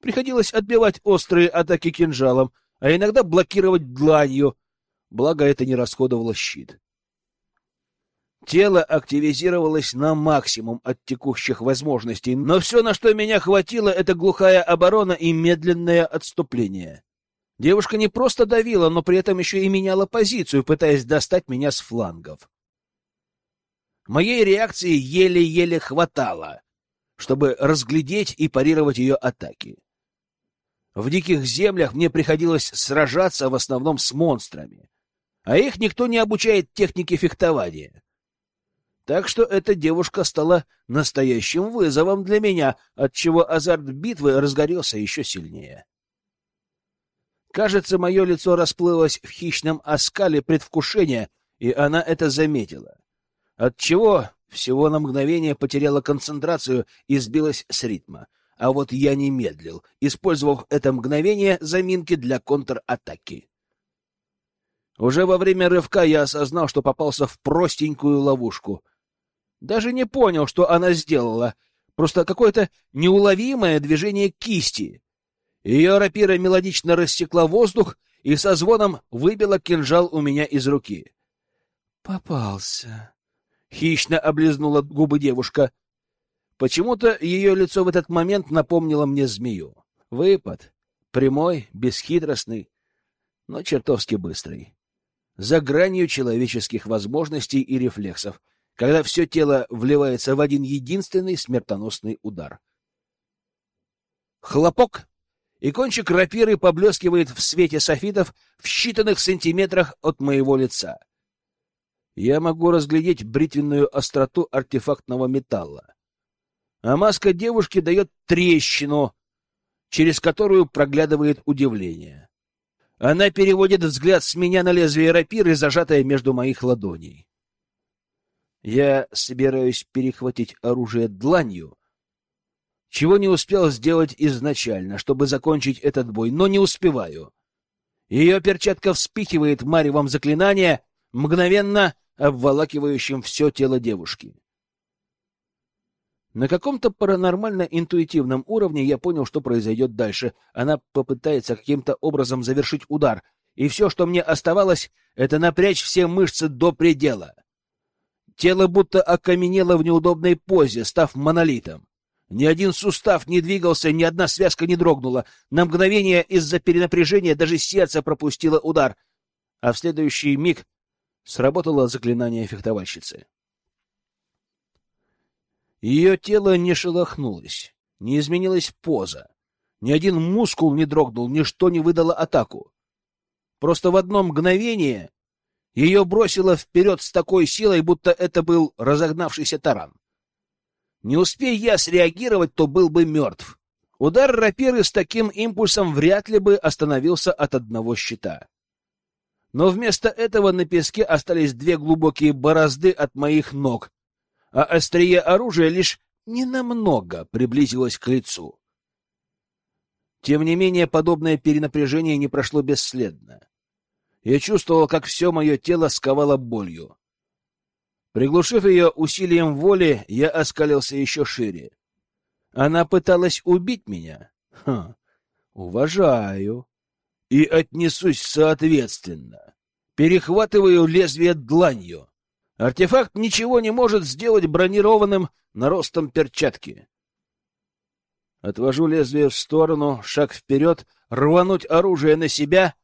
[SPEAKER 1] Приходилось отбивать острые атаки кинжалом, а иногда блокировать дланью, благо это не расходовало щит. Тело активизировалось на максимум от текущих возможностей, но все, на что меня хватило, это глухая оборона и медленное отступление. Девушка не просто давила, но при этом еще и меняла позицию, пытаясь достать меня с флангов. Моей реакции еле-еле хватало, чтобы разглядеть и парировать ее атаки. В диких землях мне приходилось сражаться в основном с монстрами, а их никто не обучает технике фехтования. Так что эта девушка стала настоящим вызовом для меня, отчего азарт битвы разгорелся еще сильнее. Кажется, мое лицо расплылось в хищном оскале предвкушения, и она это заметила. Отчего всего на мгновение потеряла концентрацию и сбилась с ритма. А вот я не медлил, использовав это мгновение заминки для контратаки. Уже во время рывка я осознал, что попался в простенькую ловушку. Даже не понял, что она сделала. Просто какое-то неуловимое движение кисти. Ее рапира мелодично рассекла воздух и со звоном выбила кинжал у меня из руки.
[SPEAKER 2] «Попался!»
[SPEAKER 1] — хищно облизнула губы девушка. Почему-то ее лицо в этот момент напомнило мне змею. Выпад. Прямой, бесхитростный, но чертовски быстрый. За гранью человеческих возможностей и рефлексов — когда все тело вливается в один единственный смертоносный удар. Хлопок, и кончик рапиры поблескивает в свете софитов в считанных сантиметрах от моего лица. Я могу разглядеть бритвенную остроту артефактного металла. А маска девушки дает трещину, через которую проглядывает удивление. Она переводит взгляд с меня на лезвие рапиры, зажатое между моих ладоней. Я собираюсь перехватить оружие дланью, чего не успел сделать изначально, чтобы закончить этот бой, но не успеваю. Ее перчатка вспихивает маревом заклинание, мгновенно обволакивающим все тело девушки. На каком-то паранормально-интуитивном уровне я понял, что произойдет дальше. Она попытается каким-то образом завершить удар, и все, что мне оставалось, это напрячь все мышцы до предела. Тело будто окаменело в неудобной позе, став монолитом. Ни один сустав не двигался, ни одна связка не дрогнула. На мгновение из-за перенапряжения даже сердце пропустило удар, а в следующий миг сработало заклинание фехтовальщицы. Ее тело не шелохнулось, не изменилась поза. Ни один мускул не дрогнул, ничто не выдало атаку. Просто в одно мгновение ее бросило вперед с такой силой, будто это был разогнавшийся таран. Не успей я среагировать, то был бы мертв. Удар рапиры с таким импульсом вряд ли бы остановился от одного щита. Но вместо этого на песке остались две глубокие борозды от моих ног, а острие оружия лишь ненамного приблизилось к лицу. Тем не менее, подобное перенапряжение не прошло бесследно. Я чувствовал, как все мое тело сковало болью. Приглушив ее усилием воли, я оскалился еще шире. Она пыталась убить меня. Ха, уважаю. И отнесусь соответственно. Перехватываю лезвие дланью. Артефакт ничего не может сделать бронированным наростом перчатки. Отвожу лезвие в сторону, шаг вперед, рвануть оружие на себя —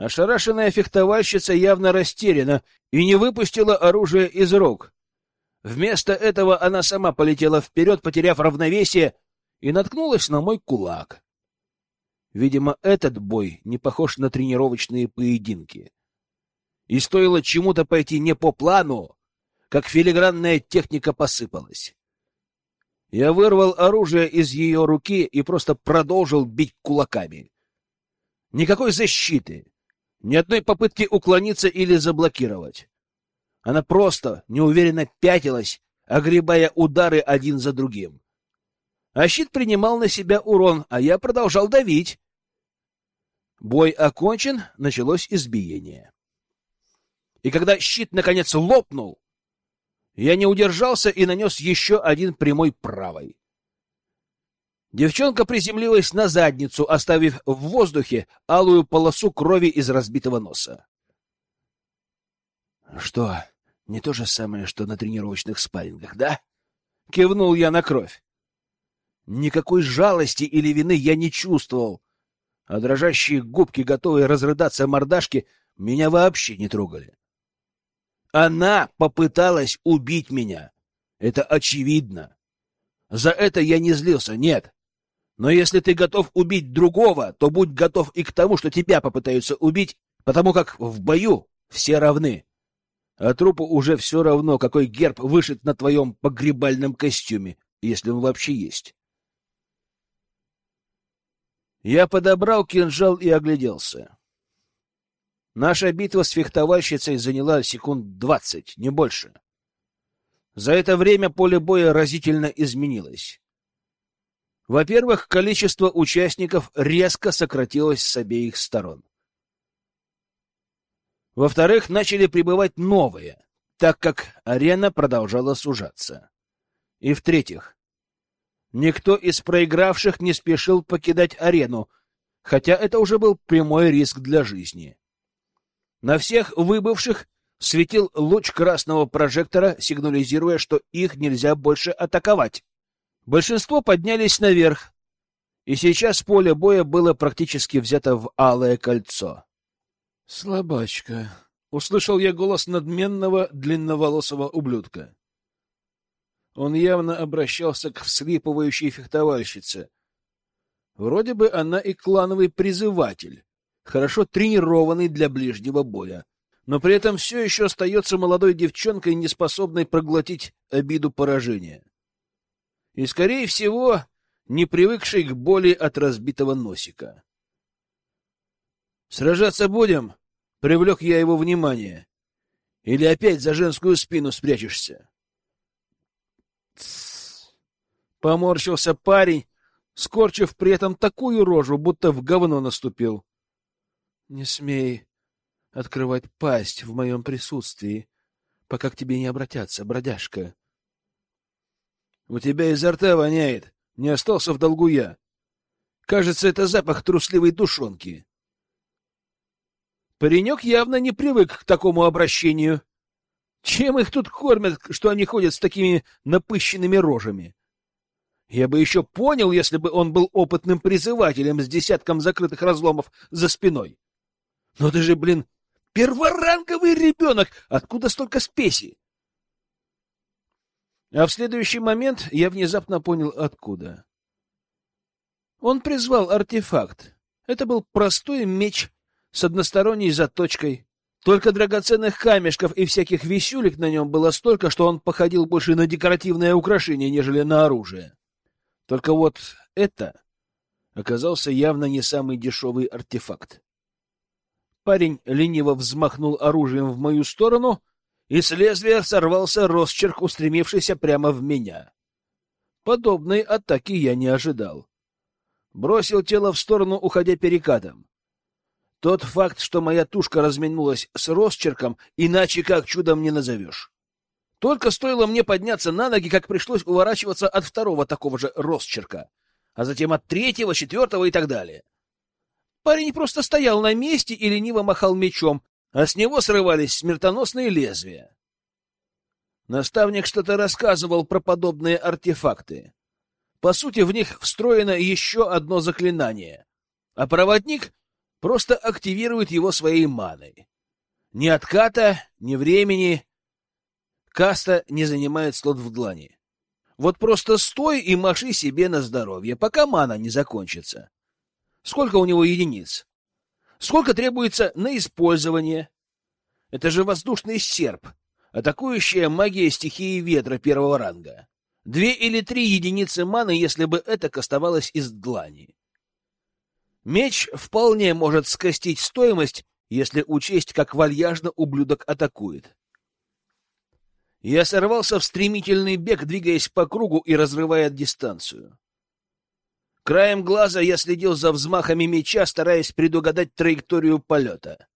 [SPEAKER 1] Ошарашенная фехтовальщица явно растеряна и не выпустила оружие из рук. Вместо этого она сама полетела вперед, потеряв равновесие, и наткнулась на мой кулак. Видимо, этот бой не похож на тренировочные поединки. И стоило чему-то пойти не по плану, как филигранная техника посыпалась. Я вырвал оружие из ее руки и просто продолжил бить кулаками. Никакой защиты, ни одной попытки уклониться или заблокировать. Она просто неуверенно пятилась, огребая удары один за другим. А щит принимал на себя урон, а я продолжал давить. Бой окончен, началось избиение. И когда щит наконец лопнул, я не удержался и нанес еще один прямой правой. Девчонка приземлилась на задницу, оставив в воздухе алую полосу крови из разбитого носа. — Что, не то же самое, что на тренировочных спаррингах, да? — кивнул я на кровь. Никакой жалости или вины я не чувствовал, а дрожащие губки, готовые разрыдаться мордашки, меня вообще не трогали. Она попыталась убить меня. Это очевидно. За это я не злился, нет. Но если ты готов убить другого, то будь готов и к тому, что тебя попытаются убить, потому как в бою все равны. А трупу уже все равно, какой герб вышит на твоем погребальном костюме, если он вообще есть. Я подобрал кинжал и огляделся. Наша битва с фехтовальщицей заняла секунд двадцать, не больше. За это время поле боя разительно изменилось. Во-первых, количество участников резко сократилось с обеих сторон. Во-вторых, начали прибывать новые, так как арена продолжала сужаться. И в-третьих, никто из проигравших не спешил покидать арену, хотя это уже был прямой риск для жизни. На всех выбывших светил луч красного прожектора, сигнализируя, что их нельзя больше атаковать. Большинство поднялись наверх, и сейчас поле боя было практически взято в алое кольцо. «Слабачка!» — услышал я голос надменного длинноволосого ублюдка. Он явно обращался к вслипывающей фехтовальщице. Вроде бы она и клановый призыватель, хорошо тренированный для ближнего боя, но при этом все еще остается молодой девчонкой, не способной проглотить обиду поражения и, скорее всего, не привыкший к боли от разбитого носика. «Сражаться будем?» — привлек я его внимание. «Или опять за женскую спину спрячешься?» Поморщился парень, скорчив при этом такую рожу, будто в говно наступил. «Не смей открывать пасть в моем присутствии, пока к тебе не обратятся, бродяжка», у тебя изо рта воняет. Не остался в долгу я. Кажется, это запах трусливой душонки. Паренек явно не привык к такому обращению. Чем их тут кормят, что они ходят с такими напыщенными рожами? Я бы еще понял, если бы он был опытным призывателем с десятком закрытых разломов за спиной. Но ты же, блин, перворанговый ребенок! Откуда столько спеси? А в следующий момент я внезапно понял, откуда. Он призвал артефакт. Это был простой меч с односторонней заточкой. Только драгоценных камешков и всяких висюлек на нем было столько, что он походил больше на декоративное украшение, нежели на оружие. Только вот это оказался явно не самый дешевый артефакт. Парень лениво взмахнул оружием в мою сторону, и с лезвия сорвался росчерк, устремившийся прямо в меня. Подобной атаки я не ожидал. Бросил тело в сторону, уходя перекатом. Тот факт, что моя тушка разминулась с росчерком, иначе как чудом не назовешь. Только стоило мне подняться на ноги, как пришлось уворачиваться от второго такого же росчерка, а затем от третьего, четвертого и так далее. Парень просто стоял на месте и лениво махал мечом, а с него срывались смертоносные лезвия. Наставник что-то рассказывал про подобные артефакты. По сути, в них встроено еще одно заклинание, а проводник просто активирует его своей маной. Ни отката, ни времени каста не занимает слот в длани. Вот просто стой и маши себе на здоровье, пока мана не закончится. Сколько у него единиц? Сколько требуется на использование? Это же воздушный серп. Атакующая магия стихии ветра первого ранга. Две или три единицы маны, если бы это оставалось из длани. Меч вполне может скостить стоимость, если учесть, как вальяжно ублюдок атакует. Я сорвался в стремительный бег, двигаясь по кругу и разрывая дистанцию. Краем глаза я следил за взмахами меча, стараясь предугадать траекторию полета.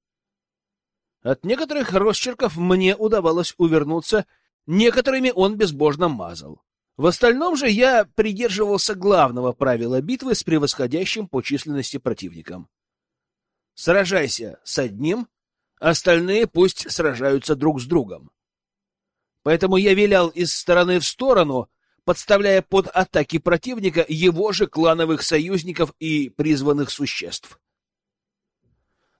[SPEAKER 1] От некоторых росчерков мне удавалось увернуться, некоторыми он безбожно мазал. В остальном же я придерживался главного правила битвы с превосходящим по численности противником. Сражайся с одним, остальные пусть сражаются друг с другом. Поэтому я вилял из стороны в сторону, подставляя под атаки противника его же клановых союзников и призванных существ.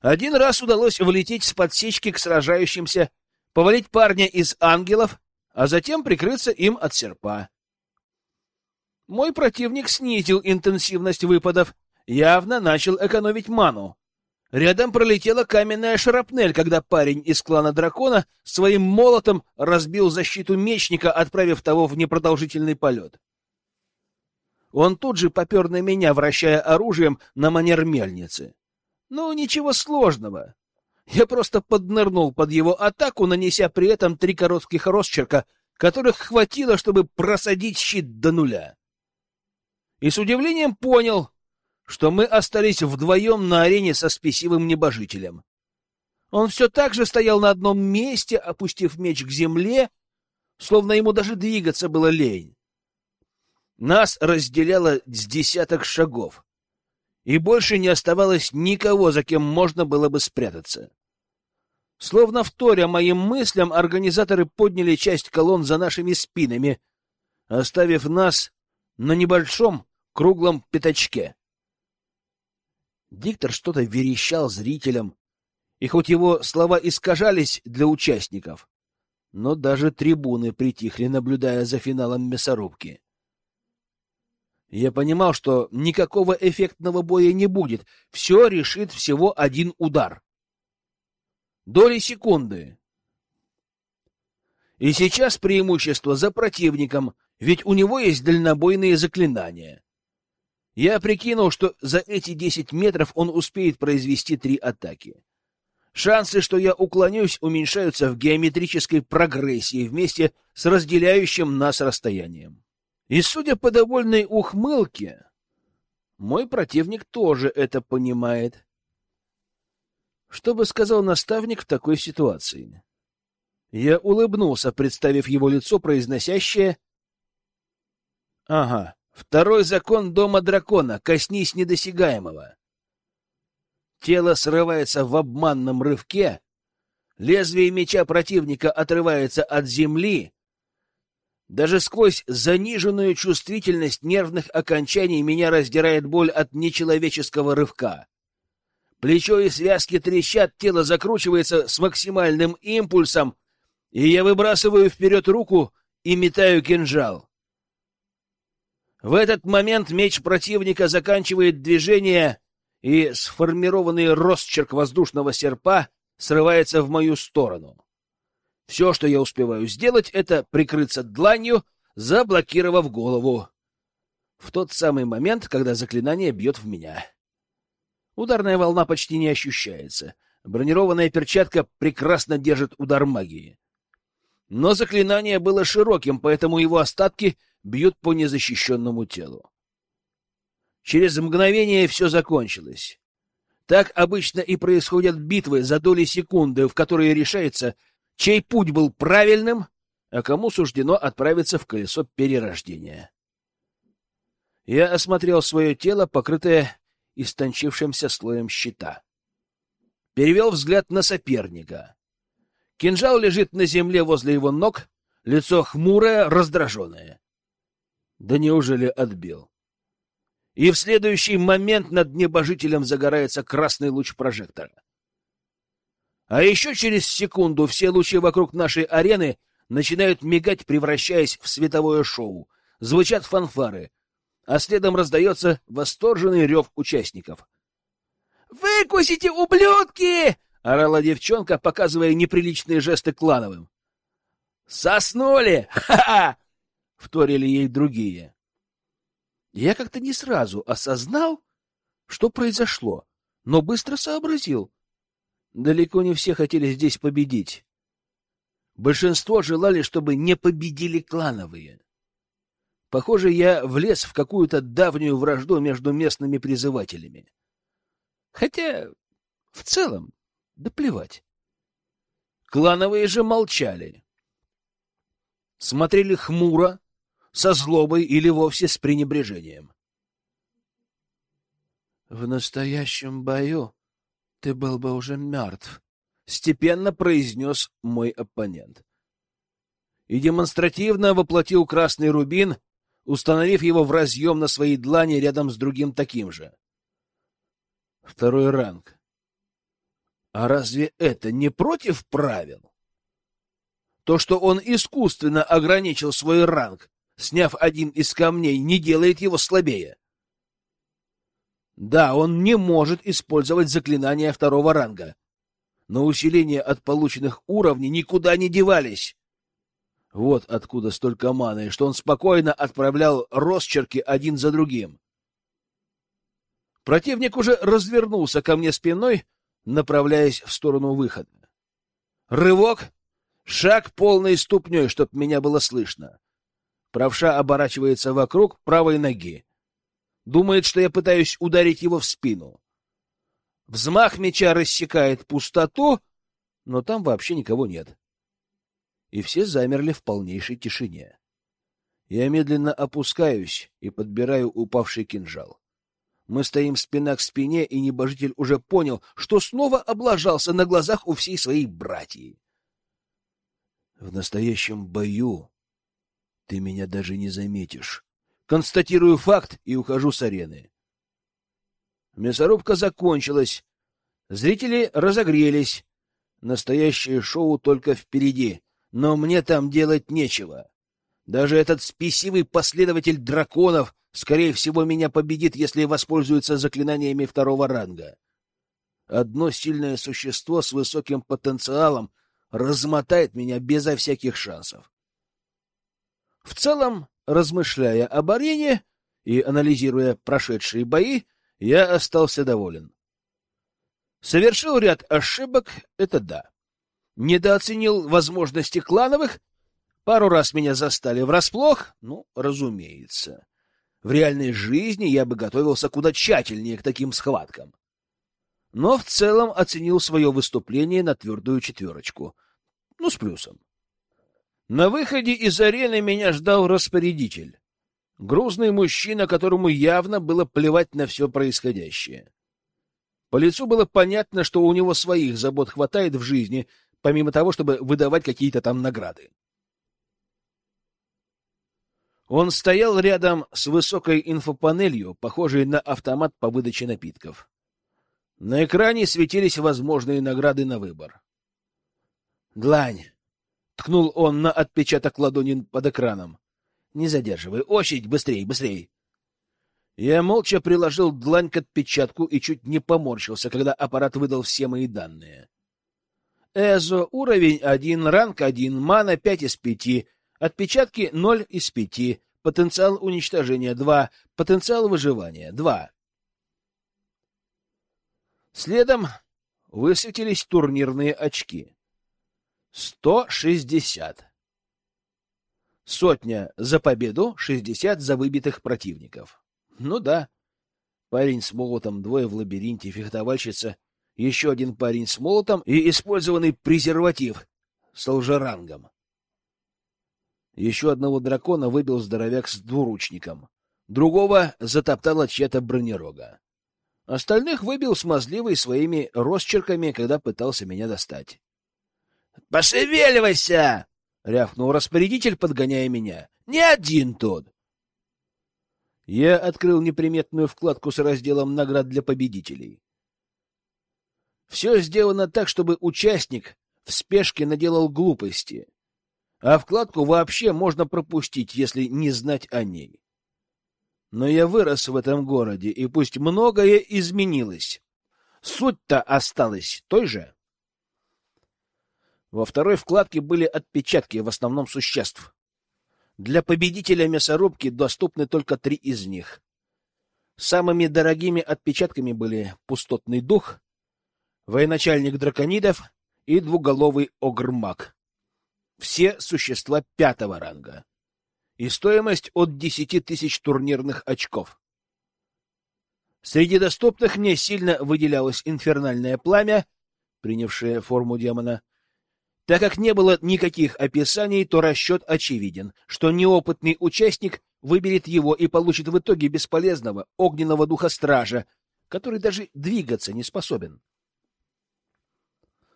[SPEAKER 1] Один раз удалось влететь с подсечки к сражающимся, повалить парня из ангелов, а затем прикрыться им от серпа. Мой противник снизил интенсивность выпадов, явно начал экономить ману. Рядом пролетела каменная шарапнель, когда парень из клана дракона своим молотом разбил защиту мечника, отправив того в непродолжительный полет. Он тут же попер на меня, вращая оружием на манер мельницы. Ну, ничего сложного. Я просто поднырнул под его атаку, нанеся при этом три коротких росчерка, которых хватило, чтобы просадить щит до нуля и с удивлением понял, что мы остались вдвоем на арене со спесивым небожителем. Он все так же стоял на одном месте, опустив меч к земле, словно ему даже двигаться было лень. Нас разделяло с десяток шагов, и больше не оставалось никого, за кем можно было бы спрятаться. Словно вторя моим мыслям, организаторы подняли часть колонн за нашими спинами, оставив нас на небольшом круглом пятачке. Диктор что-то верещал зрителям, и хоть его слова искажались для участников, но даже трибуны притихли, наблюдая за финалом мясорубки. Я понимал, что никакого эффектного боя не будет, все решит всего один удар. Доли секунды. И сейчас преимущество за противником, ведь у него есть дальнобойные заклинания. Я прикинул, что за эти десять метров он успеет произвести три атаки. Шансы, что я уклонюсь, уменьшаются в геометрической прогрессии вместе с разделяющим нас расстоянием. И, судя по довольной ухмылке, мой противник тоже это понимает. Что бы сказал наставник в такой ситуации? Я улыбнулся, представив его лицо, произносящее «Ага, Второй закон дома дракона — коснись недосягаемого. Тело срывается в обманном рывке, лезвие меча противника отрывается от земли. Даже сквозь заниженную чувствительность нервных окончаний меня раздирает боль от нечеловеческого рывка. Плечо и связки трещат, тело закручивается с максимальным импульсом, и я выбрасываю вперед руку и метаю кинжал. В этот момент меч противника заканчивает движение, и сформированный росчерк воздушного серпа срывается в мою сторону. Все, что я успеваю сделать, это прикрыться дланью, заблокировав голову. В тот самый момент, когда заклинание бьет в меня. Ударная волна почти не ощущается. Бронированная перчатка прекрасно держит удар магии. Но заклинание было широким, поэтому его остатки — бьют по незащищенному телу. Через мгновение все закончилось. Так обычно и происходят битвы за доли секунды, в которые решается, чей путь был правильным, а кому суждено отправиться в колесо перерождения. Я осмотрел свое тело, покрытое истончившимся слоем щита. Перевел взгляд на соперника. Кинжал лежит на земле возле его ног, лицо хмурое, раздраженное. Да неужели отбил? И в следующий момент над небожителем загорается красный луч прожектора. А еще через секунду все лучи вокруг нашей арены начинают мигать, превращаясь в световое шоу. Звучат фанфары, а следом раздается восторженный рев участников. «Выкусите, ублюдки!» — орала девчонка, показывая неприличные жесты клановым. «Соснули! Ха-ха!» — вторили ей другие. Я как-то не сразу осознал, что произошло, но быстро сообразил. Далеко не все хотели здесь победить. Большинство желали, чтобы не победили клановые. Похоже, я влез в какую-то давнюю вражду между местными призывателями. Хотя, в целом, да плевать. Клановые же молчали. Смотрели хмуро, со злобой или вовсе с пренебрежением. — В настоящем бою ты был бы уже мертв, — степенно произнес мой оппонент. И демонстративно воплотил красный рубин, установив его в разъем на своей длани рядом с другим таким же. Второй ранг. А разве это не против правил? То, что он искусственно ограничил свой ранг, сняв один из камней, не делает его слабее. Да, он не может использовать заклинания второго ранга, но усиления от полученных уровней никуда не девались. Вот откуда столько маны, что он спокойно отправлял росчерки один за другим. Противник уже развернулся ко мне спиной, направляясь в сторону выхода. Рывок, шаг полной ступней, чтоб меня было слышно. Правша оборачивается вокруг правой ноги. Думает, что я пытаюсь ударить его в спину. Взмах меча рассекает пустоту, но там вообще никого нет. И все замерли в полнейшей тишине. Я медленно опускаюсь и подбираю упавший кинжал. Мы стоим спина к спине, и небожитель уже понял, что снова облажался на глазах у всей своей братьи. В настоящем бою ты меня даже не заметишь. Констатирую факт и ухожу с арены. Мясорубка закончилась. Зрители разогрелись. Настоящее шоу только впереди, но мне там делать нечего. Даже этот спесивый последователь драконов, скорее всего, меня победит, если воспользуется заклинаниями второго ранга. Одно сильное существо с высоким потенциалом размотает меня безо всяких шансов. В целом, размышляя об арене и анализируя прошедшие бои, я остался доволен. Совершил ряд ошибок, это да. Недооценил возможности клановых, пару раз меня застали врасплох, ну, разумеется. В реальной жизни я бы готовился куда тщательнее к таким схваткам. Но в целом оценил свое выступление на твердую четверочку. Ну, с плюсом. На выходе из арены меня ждал распорядитель. Грузный мужчина, которому явно было плевать на все происходящее. По лицу было понятно, что у него своих забот хватает в жизни, помимо того, чтобы выдавать какие-то там награды. Он стоял рядом с высокой инфопанелью, похожей на автомат по выдаче напитков. На экране светились возможные награды на выбор. «Длань, Ткнул он на отпечаток ладони под экраном. Не задерживай. Очередь, быстрей, быстрей. Я молча приложил длань к отпечатку и чуть не поморщился, когда аппарат выдал все мои данные. Эзо, уровень один, ранг один, мана пять из пяти, отпечатки ноль из пяти, потенциал уничтожения два, потенциал выживания два. Следом высветились турнирные очки. Сто шестьдесят. Сотня за победу, шестьдесят за выбитых противников. Ну да. Парень с молотом, двое в лабиринте, фехтовальщица, еще один парень с молотом и использованный презерватив с лжерангом. Еще одного дракона выбил здоровяк с двуручником. Другого затоптала чья-то бронерога. Остальных выбил смазливый своими росчерками, когда пытался меня достать. «Пошевеливайся!» — рявкнул распорядитель, подгоняя меня. «Не один тут!» Я открыл неприметную вкладку с разделом наград для победителей. Все сделано так, чтобы участник в спешке наделал глупости, а вкладку вообще можно пропустить, если не знать о ней. Но я вырос в этом городе, и пусть многое изменилось, суть-то осталась той же. Во второй вкладке были отпечатки, в основном существ. Для победителя мясорубки доступны только три из них. Самыми дорогими отпечатками были пустотный дух, военачальник драконидов и двуголовый огрмак. Все существа пятого ранга. И стоимость от десяти тысяч турнирных очков. Среди доступных мне сильно выделялось инфернальное пламя, принявшее форму демона. Так как не было никаких описаний, то расчет очевиден, что неопытный участник выберет его и получит в итоге бесполезного огненного духа стража, который даже двигаться не способен.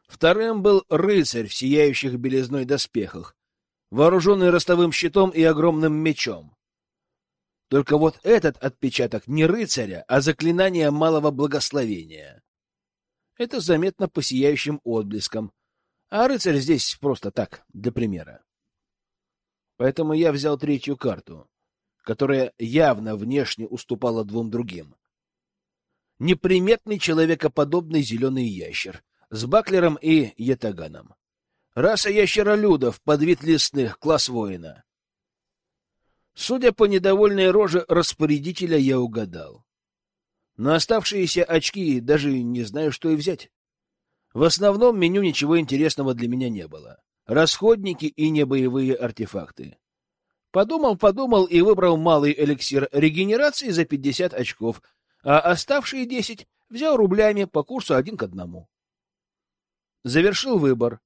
[SPEAKER 1] Вторым был рыцарь в сияющих белизной доспехах, вооруженный ростовым щитом и огромным мечом. Только вот этот отпечаток не рыцаря, а заклинание малого благословения. Это заметно по сияющим отблескам, а рыцарь здесь просто так, для примера. Поэтому я взял третью карту, которая явно внешне уступала двум другим. Неприметный человекоподобный зеленый ящер с баклером и ятаганом. Раса ящеролюдов, подвид лесных, класс воина. Судя по недовольной роже распорядителя, я угадал. На оставшиеся очки даже не знаю, что и взять. В основном меню ничего интересного для меня не было. Расходники и небоевые артефакты. Подумал, подумал и выбрал малый эликсир регенерации за 50 очков, а оставшие 10 взял рублями по курсу один к одному. Завершил выбор.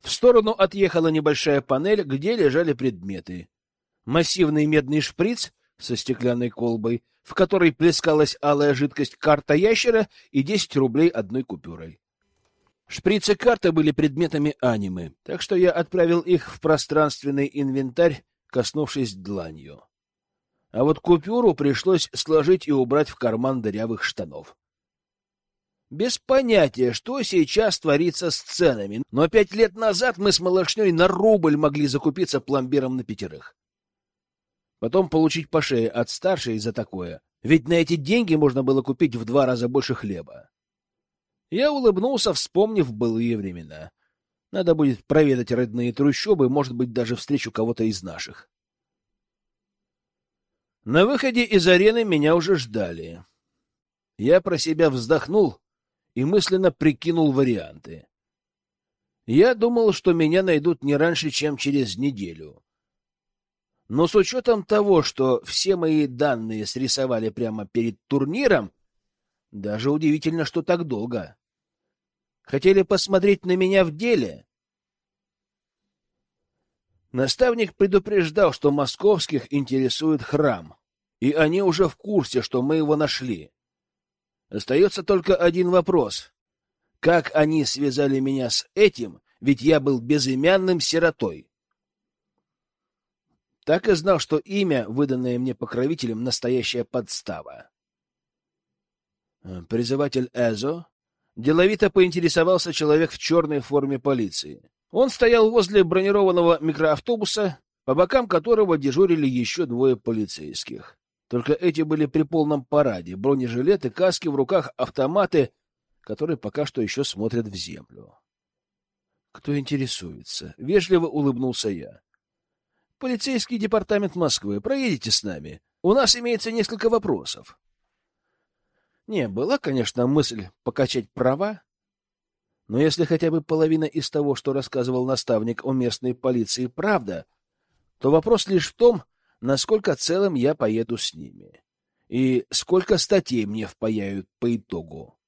[SPEAKER 1] В сторону отъехала небольшая панель, где лежали предметы массивный медный шприц со стеклянной колбой, в которой плескалась алая жидкость карта ящера и 10 рублей одной купюрой. Шприц и карта были предметами анимы, так что я отправил их в пространственный инвентарь, коснувшись дланью. А вот купюру пришлось сложить и убрать в карман дырявых штанов. Без понятия, что сейчас творится с ценами, но пять лет назад мы с малышней на рубль могли закупиться пломбиром на пятерых потом получить по шее от старшей за такое, ведь на эти деньги можно было купить в два раза больше хлеба. Я улыбнулся, вспомнив былые времена. Надо будет проведать родные трущобы, может быть, даже встречу кого-то из наших. На выходе из арены меня уже ждали. Я про себя вздохнул и мысленно прикинул варианты. Я думал, что меня найдут не раньше, чем через неделю. Но с учетом того, что все мои данные срисовали прямо перед турниром, даже удивительно, что так долго. Хотели посмотреть на меня в деле? Наставник предупреждал, что московских интересует храм, и они уже в курсе, что мы его нашли. Остается только один вопрос. Как они связали меня с этим, ведь я был безымянным сиротой? Так и знал, что имя, выданное мне покровителем, настоящая подстава. Э, призыватель Эзо деловито поинтересовался человек в черной форме полиции. Он стоял возле бронированного микроавтобуса, по бокам которого дежурили еще двое полицейских. Только эти были при полном параде, бронежилеты, каски, в руках автоматы, которые пока что еще смотрят в землю. Кто интересуется? Вежливо улыбнулся я. Полицейский департамент Москвы, проедете с нами. У нас имеется несколько вопросов. Не, была, конечно, мысль покачать права, но если хотя бы половина из того, что рассказывал наставник о местной полиции, правда, то вопрос лишь в том, насколько целым я поеду с ними и сколько статей мне впаяют по итогу.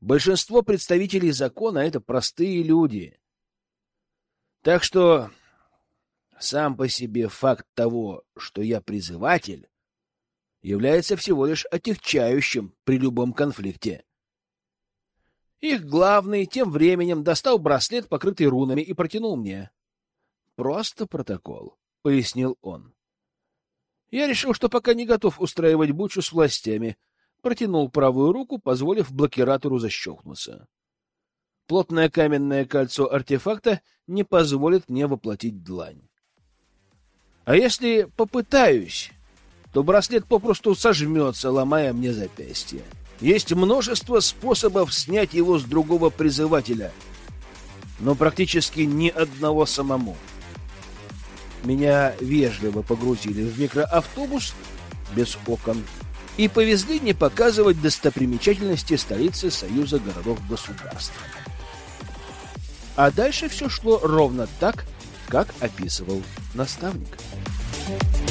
[SPEAKER 1] Большинство представителей закона — это простые люди. Так что сам по себе факт того, что я призыватель, является всего лишь отягчающим при любом конфликте. Их главный тем временем достал браслет, покрытый рунами, и протянул мне. «Просто протокол», — пояснил он. Я решил, что пока не готов устраивать бучу с властями, протянул правую руку, позволив блокиратору защелкнуться. Плотное каменное кольцо артефакта не позволит мне воплотить длань. А если попытаюсь, то браслет попросту сожмется, ломая мне запястье. Есть множество способов снять его с другого призывателя. но практически ни одного самому. Меня вежливо погрузили в микроавтобус без окон и повезли не показывать достопримечательности столицы Союза городов-государств. А дальше все шло ровно так, как описывал наставник. Thank you.